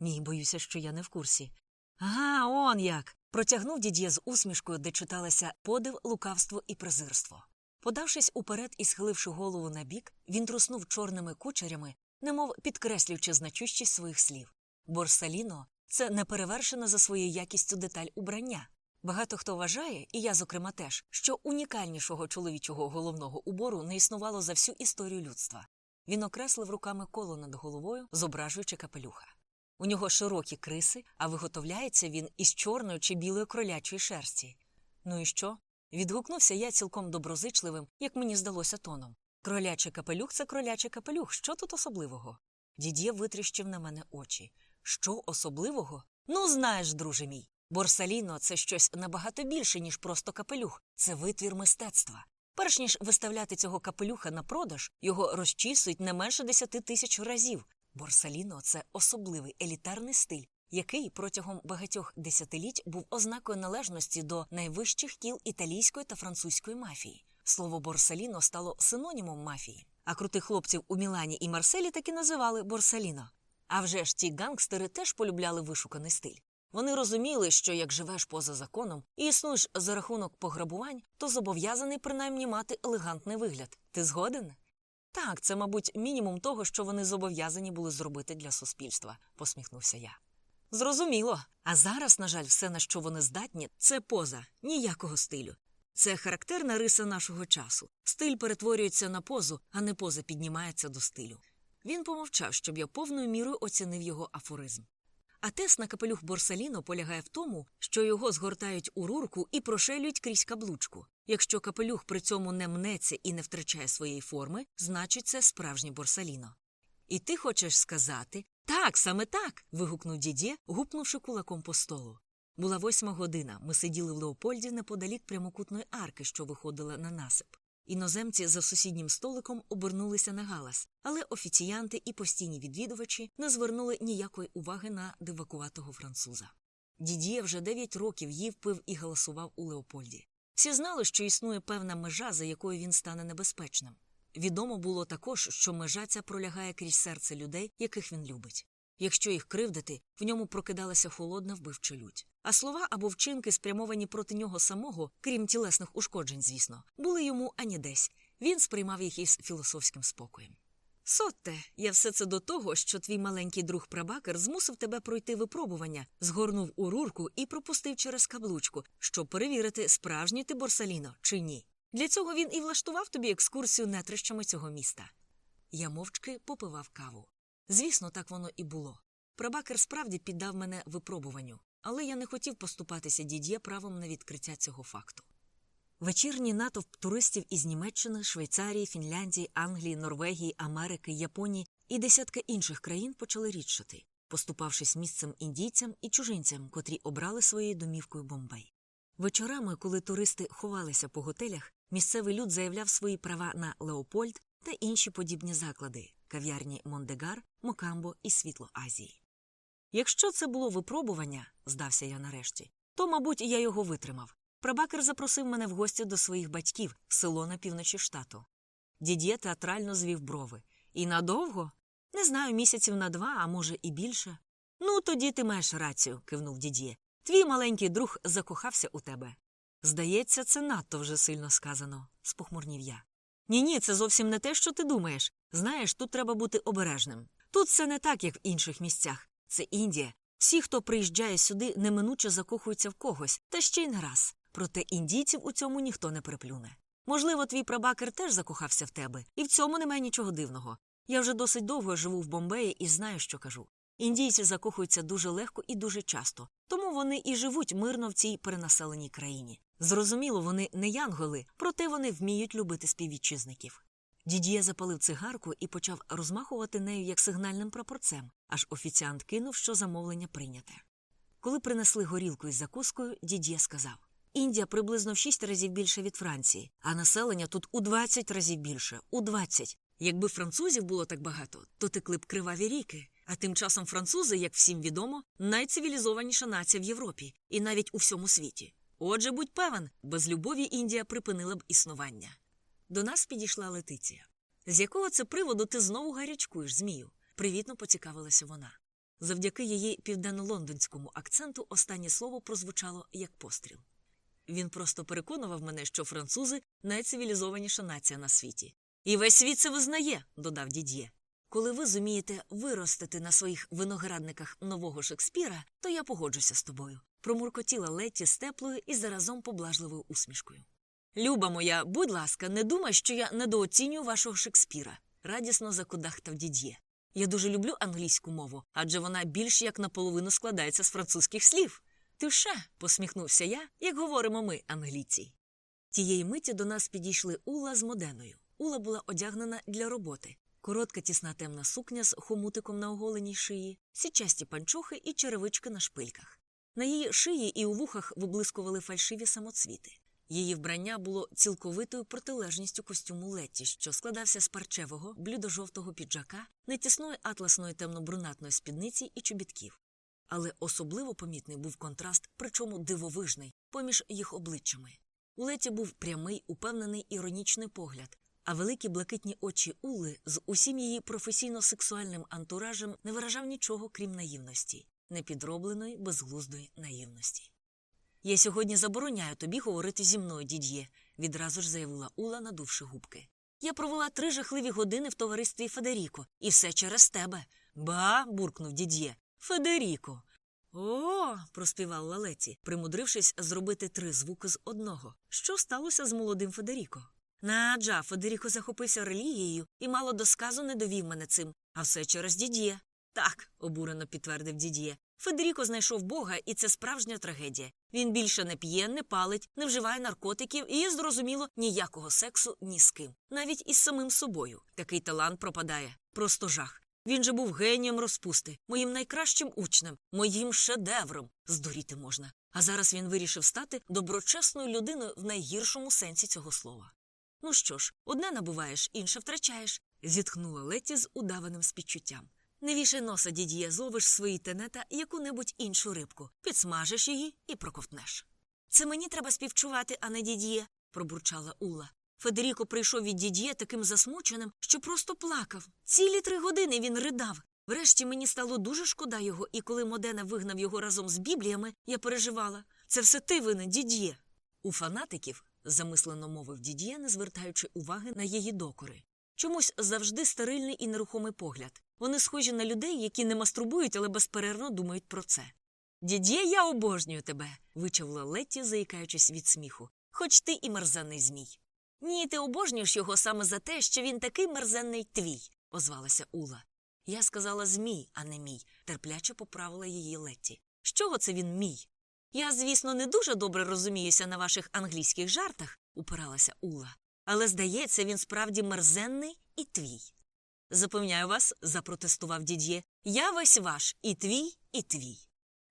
Ні, боюся, що я не в курсі. Ага, он як. Протягнув дід'є з усмішкою, де читалося подив, лукавство і презирство. Подавшись уперед і схиливши голову на бік, він труснув чорними кучерями, немов підкреслюючи значущість своїх слів. Борсаліно це неперевершена за своєю якістю деталь убрання. Багато хто вважає, і я, зокрема, теж, що унікальнішого чоловічого головного убору не існувало за всю історію людства. Він окреслив руками коло над головою, зображуючи капелюха. У нього широкі криси, а виготовляється він із чорної чи білої кролячої шерсті. Ну і що? Відгукнувся я цілком доброзичливим, як мені здалося тоном. Кролячий капелюх це кролячий капелюх. Що тут особливого? Дідє витріщив на мене очі. Що особливого? Ну, знаєш, друже мій. Борсаліно це щось набагато більше, ніж просто капелюх, це витвір мистецтва. Перш ніж виставляти цього капелюха на продаж, його розчісують не менше десяти тисяч разів. Борсаліно це особливий елітарний стиль, який протягом багатьох десятиліть був ознакою належності до найвищих кіл італійської та французької мафії. Слово Борсаліно стало синонімом мафії, а крутих хлопців у Мілані і Марселі таки називали Борсаліно. А вже ж ті гангстери теж полюбляли вишуканий стиль. Вони розуміли, що як живеш поза законом і існуєш за рахунок пограбувань, то зобов'язаний принаймні мати елегантний вигляд. Ти згоден? Так, це, мабуть, мінімум того, що вони зобов'язані були зробити для суспільства, посміхнувся я. Зрозуміло. А зараз, на жаль, все, на що вони здатні, це поза, ніякого стилю. Це характерна риса нашого часу. Стиль перетворюється на позу, а не поза піднімається до стилю. Він помовчав, щоб я повною мірою оцінив його афоризм. А тест на капелюх Борсаліно полягає в тому, що його згортають у рурку і прошелюють крізь каблучку. Якщо капелюх при цьому не мнеться і не втрачає своєї форми, значить це справжнє Борсаліно. І ти хочеш сказати так, саме так. вигукнув дідє, гупнувши кулаком по столу. Була восьма година. Ми сиділи в Леопольді неподалік прямокутної арки, що виходила на насип. Іноземці за сусіднім столиком обернулися на галас, але офіціянти і постійні відвідувачі не звернули ніякої уваги на дивакуватого француза. Дідіє вже дев'ять років їв, пив і галасував у Леопольді. Всі знали, що існує певна межа, за якою він стане небезпечним. Відомо було також, що межа ця пролягає крізь серце людей, яких він любить. Якщо їх кривдити, в ньому прокидалася холодна вбивча лють. А слова або вчинки, спрямовані проти нього самого, крім тілесних ушкоджень, звісно, були йому ані десь. Він сприймав їх із філософським спокоєм. Сотте, я все це до того, що твій маленький друг прабакер змусив тебе пройти випробування, згорнув у рурку і пропустив через каблучку, щоб перевірити, справжній ти борсаліно чи ні. Для цього він і влаштував тобі екскурсію нетрищами цього міста. Я мовчки попивав каву. Звісно, так воно і було. Прабакер справді піддав мене випробуванню, але я не хотів поступатися дід'є правом на відкриття цього факту. Вечірній натовп туристів із Німеччини, Швейцарії, Фінляндії, Англії, Норвегії, Америки, Японії і десятки інших країн почали рідшати, поступавшись місцем індійцям і чужинцям, котрі обрали своєю домівкою Бомбей. Вечорами, коли туристи ховалися по готелях, місцевий люд заявляв свої права на Леопольд та інші подібні заклади кав'ярні Мондегар, Мокамбо і Світло Азії. Якщо це було випробування, здався я нарешті, то, мабуть, я його витримав. Прабакер запросив мене в гості до своїх батьків в село на півночі штату. Дідє театрально звів брови. І надовго? Не знаю, місяців на два, а може, і більше. Ну, тоді ти маєш рацію, кивнув дідє. Твій маленький друг закохався у тебе. Здається, це надто вже сильно сказано, спохмурнів я. Ні, ні, це зовсім не те, що ти думаєш. Знаєш, тут треба бути обережним. Тут все не так, як в інших місцях. Це Індія. Всі, хто приїжджає сюди, неминуче закохуються в когось, та ще й не раз. Проте індійців у цьому ніхто не приплюне. Можливо, твій прабакер теж закохався в тебе, і в цьому немає нічого дивного. Я вже досить довго живу в Бомбеї і знаю, що кажу. Індійці закохуються дуже легко і дуже часто, тому вони і живуть мирно в цій перенаселеній країні. Зрозуміло, вони не янголи, проте вони вміють любити співвітчизників. Дід'є запалив цигарку і почав розмахувати нею як сигнальним прапорцем, аж офіціант кинув, що замовлення прийняте. Коли принесли горілку із закускою, дід'є сказав Індія приблизно в шість разів більше від Франції, а населення тут у двадцять разів більше, у двадцять. Якби французів було так багато, то текли б криваві ріки. А тим часом французи, як всім відомо, найцивілізованіша нація в Європі і навіть у всьому світі. Отже, будь певен, без любові Індія припинила б існування. До нас підійшла Летиція. З якого це приводу ти знову гарячкуєш, Змію? привітно поцікавилася вона. Завдяки її південно-лондонському акценту останнє слово прозвучало як постріл. Він просто переконував мене, що французи найцивілізованіша нація на світі. І весь світ це визнає, додав дід'є. Коли ви зумієте виростити на своїх виноградниках нового Шекспіра, то я погоджуся з тобою. Промуркотіла Летті з теплою і заразом поблажливою усмішкою. Люба моя, будь ласка, не думай, що я недооцінюю вашого Шекспіра, радісно закудахтав дід'є. Я дуже люблю англійську мову, адже вона більш як наполовину складається з французьких слів. Ти ще, посміхнувся я, як говоримо ми, англійці. Тієї миті до нас підійшли Ула з Моденою. Ула була одягнена для роботи. Коротка тісна темна сукня з хомутиком на оголеній шиї, січасті панчохи і черевички на шпильках. На її шиї і у вухах виблискували фальшиві самоцвіти. Її вбрання було цілковитою протилежністю костюму Летті, що складався з парчевого, блідо-жовтого піджака, нетісної атласної темно-брунатної спідниці і чобітків. Але особливо помітний був контраст, причому дивовижний, поміж їх обличчями. У Леті був прямий, упевнений іронічний погляд, а великі блакитні очі Ули з усім її професійно-сексуальним антуражем не виражав нічого, крім наївності, непідробленої, безглуздої наївності. Я сьогодні забороняю тобі говорити зі мною, дід'є, відразу ж заявила Ула, надувши губки. Я провела три жахливі години в товаристві Федеріко, і все через тебе. Ба. буркнув дід'є. Федеріко. О. проспівав Лалеці, примудрившись зробити три звуки з одного. Що сталося з молодим Федеріко? Наджа, Федеріко захопився релігією і мало до сказу не довів мене цим, а все через дід'є. Так, обурено підтвердив дід'є. Федеріко знайшов Бога, і це справжня трагедія. Він більше не п'є, не палить, не вживає наркотиків і, зрозуміло, ніякого сексу ні з ким, навіть із самим собою. Такий талант пропадає. Просто жах. Він же був генієм розпусти, моїм найкращим учнем, моїм шедевром. Здуріти можна. А зараз він вирішив стати доброчесною людиною в найгіршому сенсі цього слова. Ну що ж, одне набуваєш, інше втрачаєш, зітхнула Леті з удаваним спідчуттям. Не вішай носа, дід'є, зловиш свої тенета яку небудь іншу рибку, підсмажиш її і проковтнеш. Це мені треба співчувати, а не дід'є, пробурчала Ула. Федеріко прийшов від дід'є таким засмученим, що просто плакав. Цілі три години він ридав. Врешті мені стало дуже шкода його, і коли Модена вигнав його разом з бібліями, я переживала. Це все ти винен, дід'є. У фанатиків, замислено мовив дід'є, не звертаючи уваги на її докори. Чомусь завжди стерильний і нерухомий погляд. Вони схожі на людей, які не мастурбують, але безперервно думають про це. Дід'є, я обожнюю тебе, вичавила Летті, заїкаючись від сміху, хоч ти і мерзенний змій. Ні, ти обожнюєш його саме за те, що він такий мерзенний твій, озвалася Ула. Я сказала змій, а не мій, терпляче поправила її Летті. З чого це він мій? Я, звісно, не дуже добре розуміюся на ваших англійських жартах, упиралася Ула, але, здається, він справді мерзенний і твій. Запевняю вас, запротестував дід'є, я весь ваш і твій, і твій.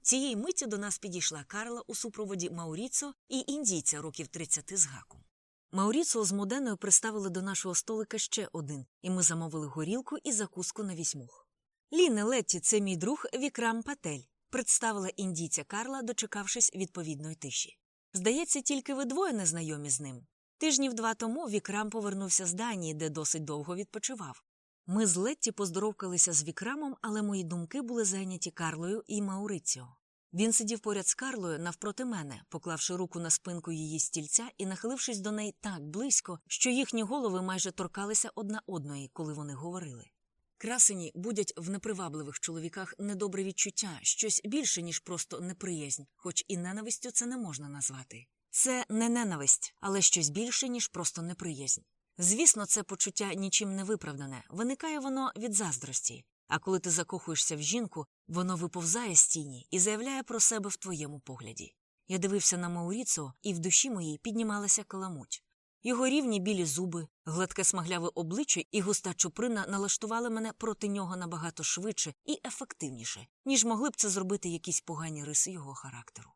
Цієї миті до нас підійшла Карла у супроводі Мауріцо і індійця років 30 з гаком. Мауріцо з Моденою приставили до нашого столика ще один, і ми замовили горілку і закуску на вісьмох. Ліне Летті, це мій друг Вікрам Патель, представила індійця Карла, дочекавшись відповідної тиші. Здається, тільки ви двоє не знайомі з ним. Тижнів два тому Вікрам повернувся з Данії, де досить довго відпочивав. Ми з Летті поздоровкалися з Вікрамом, але мої думки були зайняті Карлою і Мауриціо. Він сидів поряд з Карлою навпроти мене, поклавши руку на спинку її стільця і нахилившись до неї так близько, що їхні голови майже торкалися одна одної, коли вони говорили. Красені будять в непривабливих чоловіках недобре відчуття, щось більше, ніж просто неприязнь, хоч і ненавистю це не можна назвати. Це не ненависть, але щось більше, ніж просто неприязнь. Звісно, це почуття нічим не виправдане, виникає воно від заздрості. А коли ти закохуєшся в жінку, воно виповзає з тіні і заявляє про себе в твоєму погляді. Я дивився на Мауріцо, і в душі моїй піднімалася каламуть. Його рівні білі зуби, гладке смагляве обличчя і густа чуприна налаштували мене проти нього набагато швидше і ефективніше, ніж могли б це зробити якісь погані риси його характеру.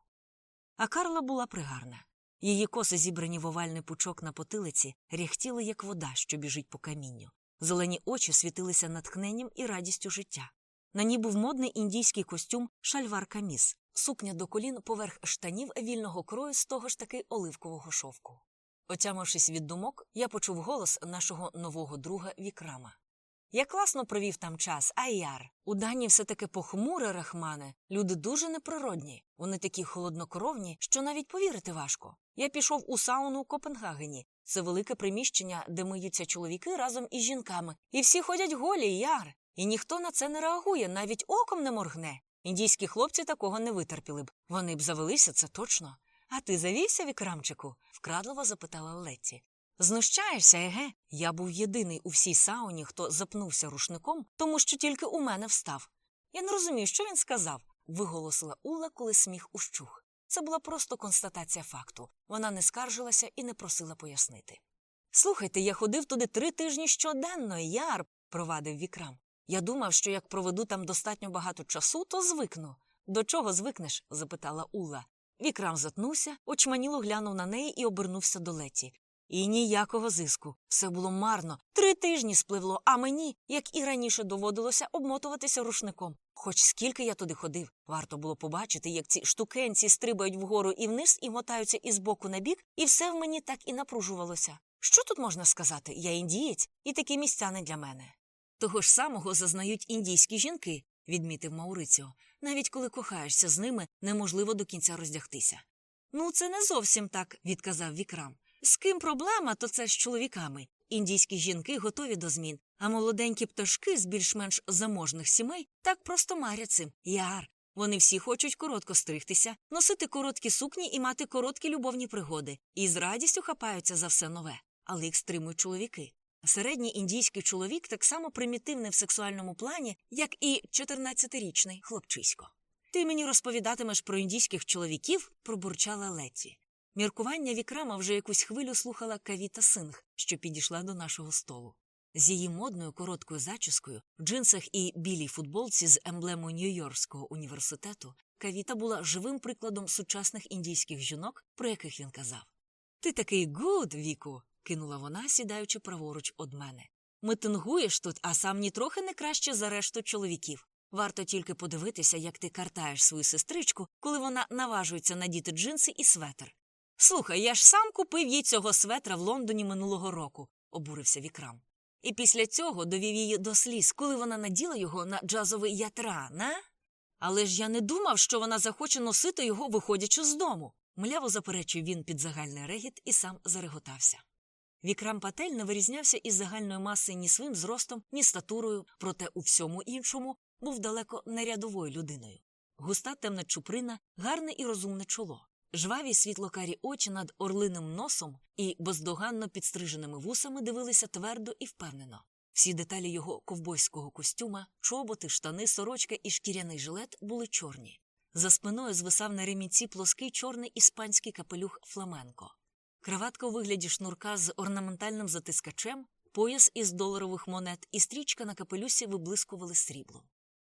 А Карла була пригарна. Її коси, зібрані в овальний пучок на потилиці, ряхтіли, як вода, що біжить по камінню. Зелені очі світилися натхненням і радістю життя. На ній був модний індійський костюм шальвар каміс, сукня до колін поверх штанів вільного крою з того ж таки оливкового шовку. Отямившись від думок, я почув голос нашого нового друга Вікрама. Я класно провів там час, айяр. У Дані все таки похмуре, рахмане. Люди дуже неприродні. Вони такі холоднокровні, що навіть повірити важко. Я пішов у сауну у Копенгагені. Це велике приміщення, де миються чоловіки разом із жінками. І всі ходять голі, яр. І ніхто на це не реагує, навіть оком не моргне. Індійські хлопці такого не витерпіли б. Вони б завелися, це точно. А ти завівся, вікрамчику? вкрадливо запитала Олетті. Знущаєшся, еге? Я був єдиний у всій сауні, хто запнувся рушником, тому що тільки у мене встав. Я не розумію, що він сказав, виголосила Ула, коли сміх ущух. Це була просто констатація факту. Вона не скаржилася і не просила пояснити. Слухайте, я ходив туди три тижні щоденно, яр, провадив вікрам. Я думав, що як проведу там достатньо багато часу, то звикну. До чого звикнеш? запитала Ула. Вікрам затнувся, очманіло глянув на неї і обернувся до леті. І ніякого зиску. Все було марно. Три тижні спливло, а мені, як і раніше, доводилося обмотуватися рушником. Хоч скільки я туди ходив, варто було побачити, як ці штукенці стрибають вгору і вниз і мотаються із боку на бік, і все в мені так і напружувалося. Що тут можна сказати? Я індієць, і такі місця не для мене. Того ж самого зазнають індійські жінки, відмітив Мауриціо. Навіть коли кохаєшся з ними, неможливо до кінця роздягтися. Ну, це не зовсім так, відказав Вікрам. З ким проблема, то це з чоловіками. Індійські жінки готові до змін, а молоденькі пташки з більш-менш заможних сімей так просто марять цим. Яр. Вони всі хочуть коротко стригтися, носити короткі сукні і мати короткі любовні пригоди, і з радістю хапаються за все нове, але їх стримують чоловіки. Середній індійський чоловік так само примітивний в сексуальному плані, як і 14-річний хлопчисько. Ти мені розповідатимеш про індійських чоловіків, пробурчала Леті. Міркування вікрама вже якусь хвилю слухала Кавіта Синг, що підійшла до нашого столу. З її модною короткою зачіскою, в джинсах і білій футболці з емблемою Нью-Йоркського університету, Кавіта була живим прикладом сучасних індійських жінок, про яких він казав. Ти такий гад, Віку, кинула вона, сідаючи праворуч од мене. Митингуєш тут, а сам нітрохи не краще за решту чоловіків. Варто тільки подивитися, як ти картаєш свою сестричку, коли вона наважується надіти джинси і светр. Слухай, я ж сам купив їй цього светра в Лондоні минулого року, обурився Вікрам. І після цього довів її до сліз, коли вона наділа його на Джазовий Ятра, на? Але ж я не думав, що вона захоче носити його, виходячи з дому. Мляво заперечив він під загальний регіт і сам зареготався. Вікрам Патель не вирізнявся із загальної маси ні своїм зростом, ні статурою, проте у всьому іншому був далеко не рядовою людиною. Густа темна чуприна, гарне і розумне чоло. Жваві світлокарі очі над орлиним носом і бездоганно підстриженими вусами дивилися твердо і впевнено. Всі деталі його ковбойського костюма, чоботи, штани, сорочка і шкіряний жилет були чорні. За спиною звисав на ремінці плоский чорний іспанський капелюх фламенко. Краватка у вигляді шнурка з орнаментальним затискачем, пояс із доларових монет і стрічка на капелюсі виблискували сріблом.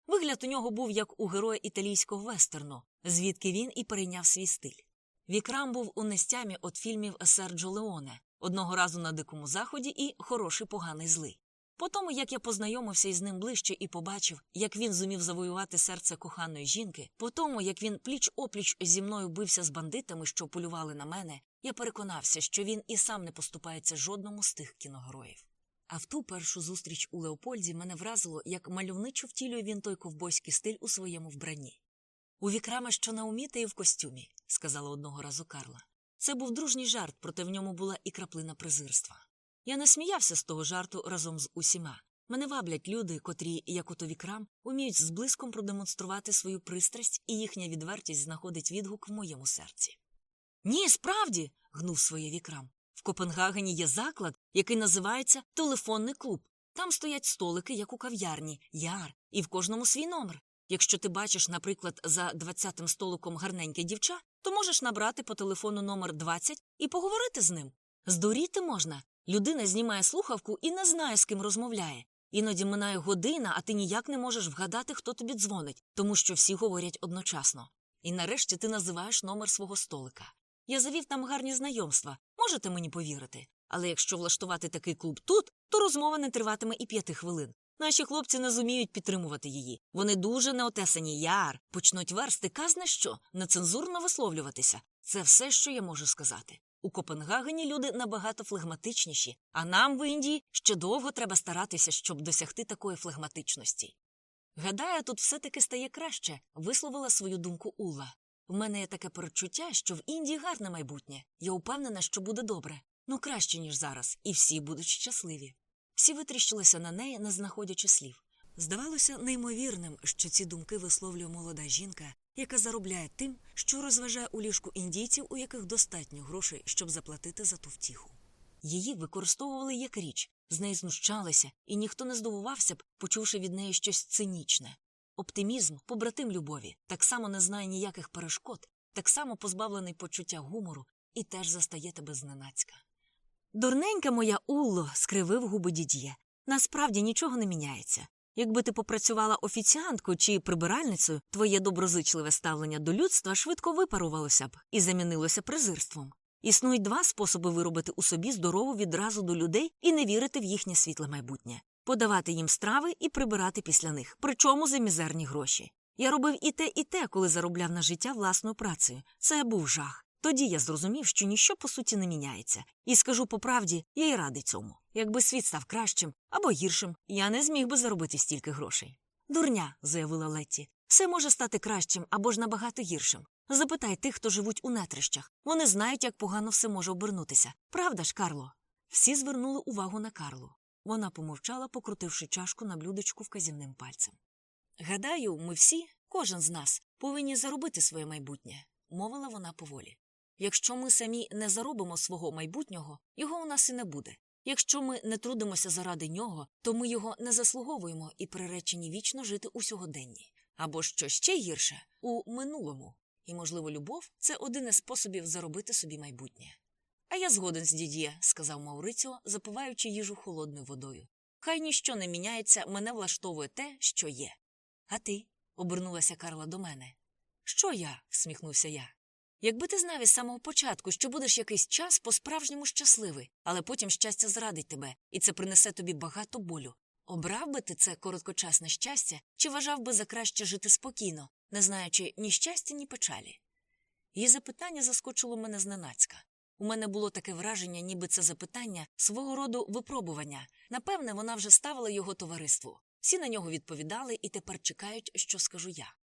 Вигляд у нього був як у героя італійського вестерну, звідки він і перейняв свій стиль. Вікрам був у нестямі від фільмів Серджо Леоне одного разу на дикому заході і хороший поганий злий. По тому, як я познайомився із ним ближче і побачив, як він зумів завоювати серце коханої жінки, по тому, як він пліч опліч зі мною бився з бандитами, що полювали на мене, я переконався, що він і сам не поступається жодному з тих кіногероїв. А в ту першу зустріч у Леопольді мене вразило, як мальовничо втілює він той ковбойський стиль у своєму вбранні. У вікрама що на умі, й в костюмі, сказала одного разу Карла. Це був дружній жарт, проте в ньому була і краплина презирства. Я не сміявся з того жарту разом з усіма. Мене ваблять люди, котрі, як ото вікрам, уміють з блиском продемонструвати свою пристрасть, і їхня відвертість знаходить відгук в моєму серці. Ні, справді. гнув своє вікрам. В Копенгагені є заклад, який називається телефонний клуб. Там стоять столики, як у кав'ярні, яр, і в кожному свій номер. Якщо ти бачиш, наприклад, за двадцятим столиком гарненьке дівча, то можеш набрати по телефону номер 20 і поговорити з ним. Здуріти можна. Людина знімає слухавку і не знає, з ким розмовляє. Іноді минає година, а ти ніяк не можеш вгадати, хто тобі дзвонить, тому що всі говорять одночасно. І нарешті ти називаєш номер свого столика. Я завів там гарні знайомства, можете мені повірити. Але якщо влаштувати такий клуб тут, то розмова не триватиме і п'яти хвилин. Наші хлопці не зуміють підтримувати її. Вони дуже неотесані яр, почнуть версти казне що, нецензурно висловлюватися. Це все, що я можу сказати. У Копенгагені люди набагато флегматичніші, а нам в Індії ще довго треба старатися, щоб досягти такої флегматичності. Гадаю, тут все таки стає краще, висловила свою думку Улла. В мене є таке перечуття, що в Індії гарне майбутнє. Я упевнена, що буде добре. Ну краще, ніж зараз, і всі будуть щасливі. Всі витріщилися на неї, не знаходячи слів. Здавалося неймовірним, що ці думки висловлює молода жінка, яка заробляє тим, що розважає у ліжку індійців, у яких достатньо грошей, щоб заплатити за ту втіху. Її використовували як річ, з неї знущалися, і ніхто не здивувався б, почувши від неї щось цинічне. Оптимізм, побратим любові, так само не знає ніяких перешкод, так само позбавлений почуття гумору і теж застає тебе зненацька. Дурненька моя Улло, скривив губи дід'є. Насправді нічого не міняється. Якби ти попрацювала офіціанткою чи прибиральницею, твоє доброзичливе ставлення до людства швидко випарувалося б і замінилося презирством. Існують два способи виробити у собі здорову відразу до людей і не вірити в їхнє світле майбутнє подавати їм страви і прибирати після них, причому за мізерні гроші. Я робив і те, і те, коли заробляв на життя власною працею. Це був жах. Тоді я зрозумів, що ніщо по суті не міняється, і скажу по правді, я й радий цьому. Якби світ став кращим або гіршим, я не зміг би заробити стільки грошей. Дурня, заявила Летті, все може стати кращим або ж набагато гіршим. Запитай тих, хто живуть у нетрищах. Вони знають, як погано все може обернутися. Правда ж, Карло? Всі звернули увагу на Карлу. Вона помовчала, покрутивши чашку на блюдечку вказівним пальцем. Гадаю, ми всі, кожен з нас, повинні заробити своє майбутнє, мовила вона поволі. Якщо ми самі не заробимо свого майбутнього, його у нас і не буде. Якщо ми не трудимося заради нього, то ми його не заслуговуємо і приречені вічно жити у сьогоденні. Або що ще гірше у минулому. І, можливо, любов це один із способів заробити собі майбутнє. А я згоден з дід'є, сказав Мауриціо, запиваючи їжу холодною водою. Хай ніщо не міняється, мене влаштовує те, що є. А ти? обернулася Карла до мене. Що я? всміхнувся я. Якби ти знав із самого початку, що будеш якийсь час по-справжньому щасливий, але потім щастя зрадить тебе, і це принесе тобі багато болю. Обрав би ти це короткочасне щастя, чи вважав би за краще жити спокійно, не знаючи ні щастя, ні печалі? Її запитання заскочило мене зненацька. У мене було таке враження, ніби це запитання свого роду випробування. Напевне, вона вже ставила його товариству. Всі на нього відповідали і тепер чекають, що скажу я.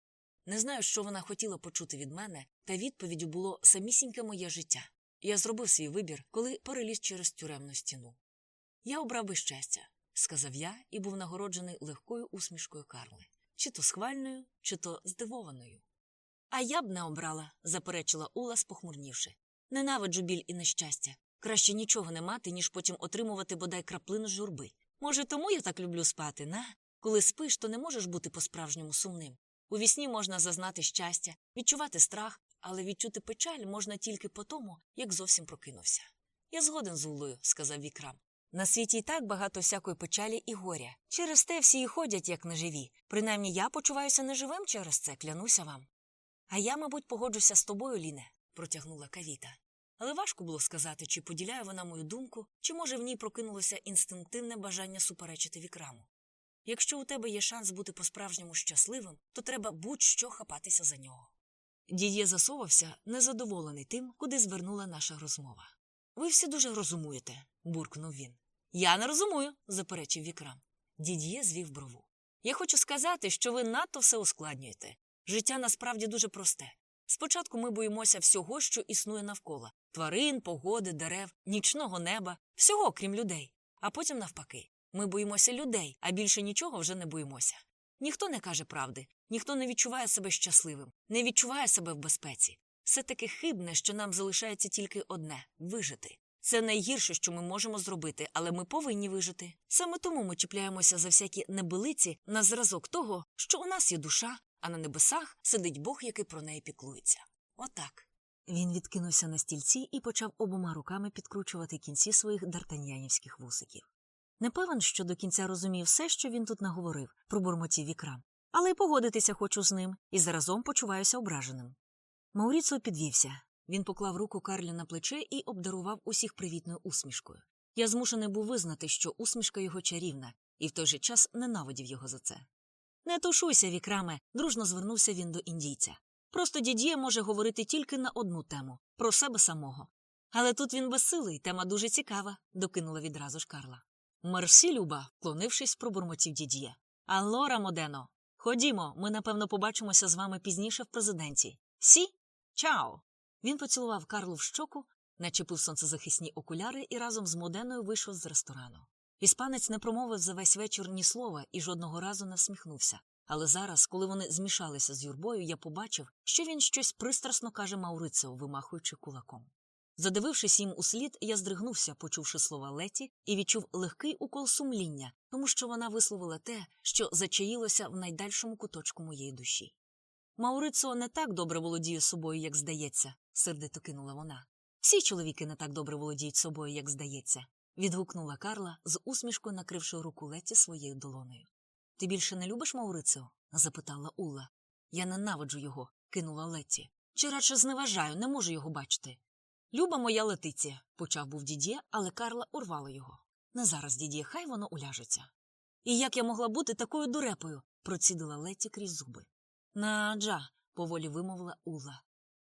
Не знаю, що вона хотіла почути від мене, та відповіддю було самісіньке моє життя. Я зробив свій вибір, коли переліз через тюремну стіну. Я обрав би щастя, сказав я і був нагороджений легкою усмішкою Карли, чи то схвальною, чи то здивованою. А я б не обрала, заперечила Ула, спохмурнівши. Ненавиджу біль і нещастя. Краще нічого не мати, ніж потім отримувати бодай краплину журби. Може, тому я так люблю спати, на? Коли спиш, то не можеш бути по-справжньому сумним. У вісні можна зазнати щастя, відчувати страх, але відчути печаль можна тільки по тому, як зовсім прокинувся. Я згоден з Улою, сказав Вікрам. На світі і так багато всякої печалі і горя. Через те всі і ходять, як неживі. Принаймні я почуваюся неживим через це, клянуся вам. А я, мабуть, погоджуся з тобою, Ліне, протягнула кавіта. Але важко було сказати, чи поділяє вона мою думку, чи може в ній прокинулося інстинктивне бажання суперечити вікраму. Якщо у тебе є шанс бути по-справжньому щасливим, то треба будь-що хапатися за нього. Дід'є засовався, незадоволений тим, куди звернула наша розмова. Ви всі дуже розумуєте, буркнув він. Я не розумую, заперечив вікрам. Дід'є звів брову. Я хочу сказати, що ви надто все ускладнюєте. Життя насправді дуже просте. Спочатку ми боїмося всього, що існує навколо тварин, погоди, дерев, нічного неба, всього, крім людей. А потім, навпаки, ми боїмося людей, а більше нічого вже не боїмося. Ніхто не каже правди, ніхто не відчуває себе щасливим, не відчуває себе в безпеці. Все таки хибне, що нам залишається тільки одне вижити. Це найгірше, що ми можемо зробити, але ми повинні вижити. Саме тому ми чіпляємося за всякі небилиці на зразок того, що у нас є душа, а на небесах сидить Бог, який про неї піклується. Отак. Він відкинувся на стільці і почав обома руками підкручувати кінці своїх дартаньянівських вусиків. Не певен, що до кінця розумів все, що він тут наговорив, пробурмотів вікрам, але й погодитися хочу з ним і заразом почуваюся ображеним. Мауріцо підвівся. Він поклав руку Карлі на плече і обдарував усіх привітною усмішкою. Я змушений був визнати, що усмішка його чарівна, і в той же час ненавидів його за це. Не тушуйся, Вікраме, дружно звернувся він до індійця. Просто Дідьє може говорити тільки на одну тему про себе самого. Але тут він безсилий, тема дуже цікава, докинула відразу ж Карла. Merci, люба, вклонившись, пробурмотів Дідьє. Алло, Модено, ходімо, ми, напевно, побачимося з вами пізніше в «Президенті». Sì? Ciao. Він поцілував Карлу в щоку, начепив сонцезахисні окуляри і разом з Моденою вийшов з ресторану. Іспанець не промовив за весь вечір ні слова і жодного разу не всміхнувся. Але зараз, коли вони змішалися з юрбою, я побачив, що він щось пристрасно каже Маурицио, вимахуючи кулаком. Задивившись їм у слід, я здригнувся, почувши слова Леті, і відчув легкий укол сумління, тому що вона висловила те, що зачаїлося в найдальшому куточку моєї душі. Маурицо не так добре володіє собою, як здається, сердито кинула вона. Всі чоловіки не так добре володіють собою, як здається, відгукнула Карла, з усмішкою накривши руку Леті своєю долонею. Ти більше не любиш Маурицио? запитала Улла. Я ненавиджу його, кинула Летті. Чи радше зневажаю, не можу його бачити. Люба моя летиція, почав був дідє, але Карла урвала його. Не зараз, дідє, хай воно уляжеться. І як я могла бути такою дурепою? процідила Летті крізь зуби. Наджа, поволі вимовила Улла.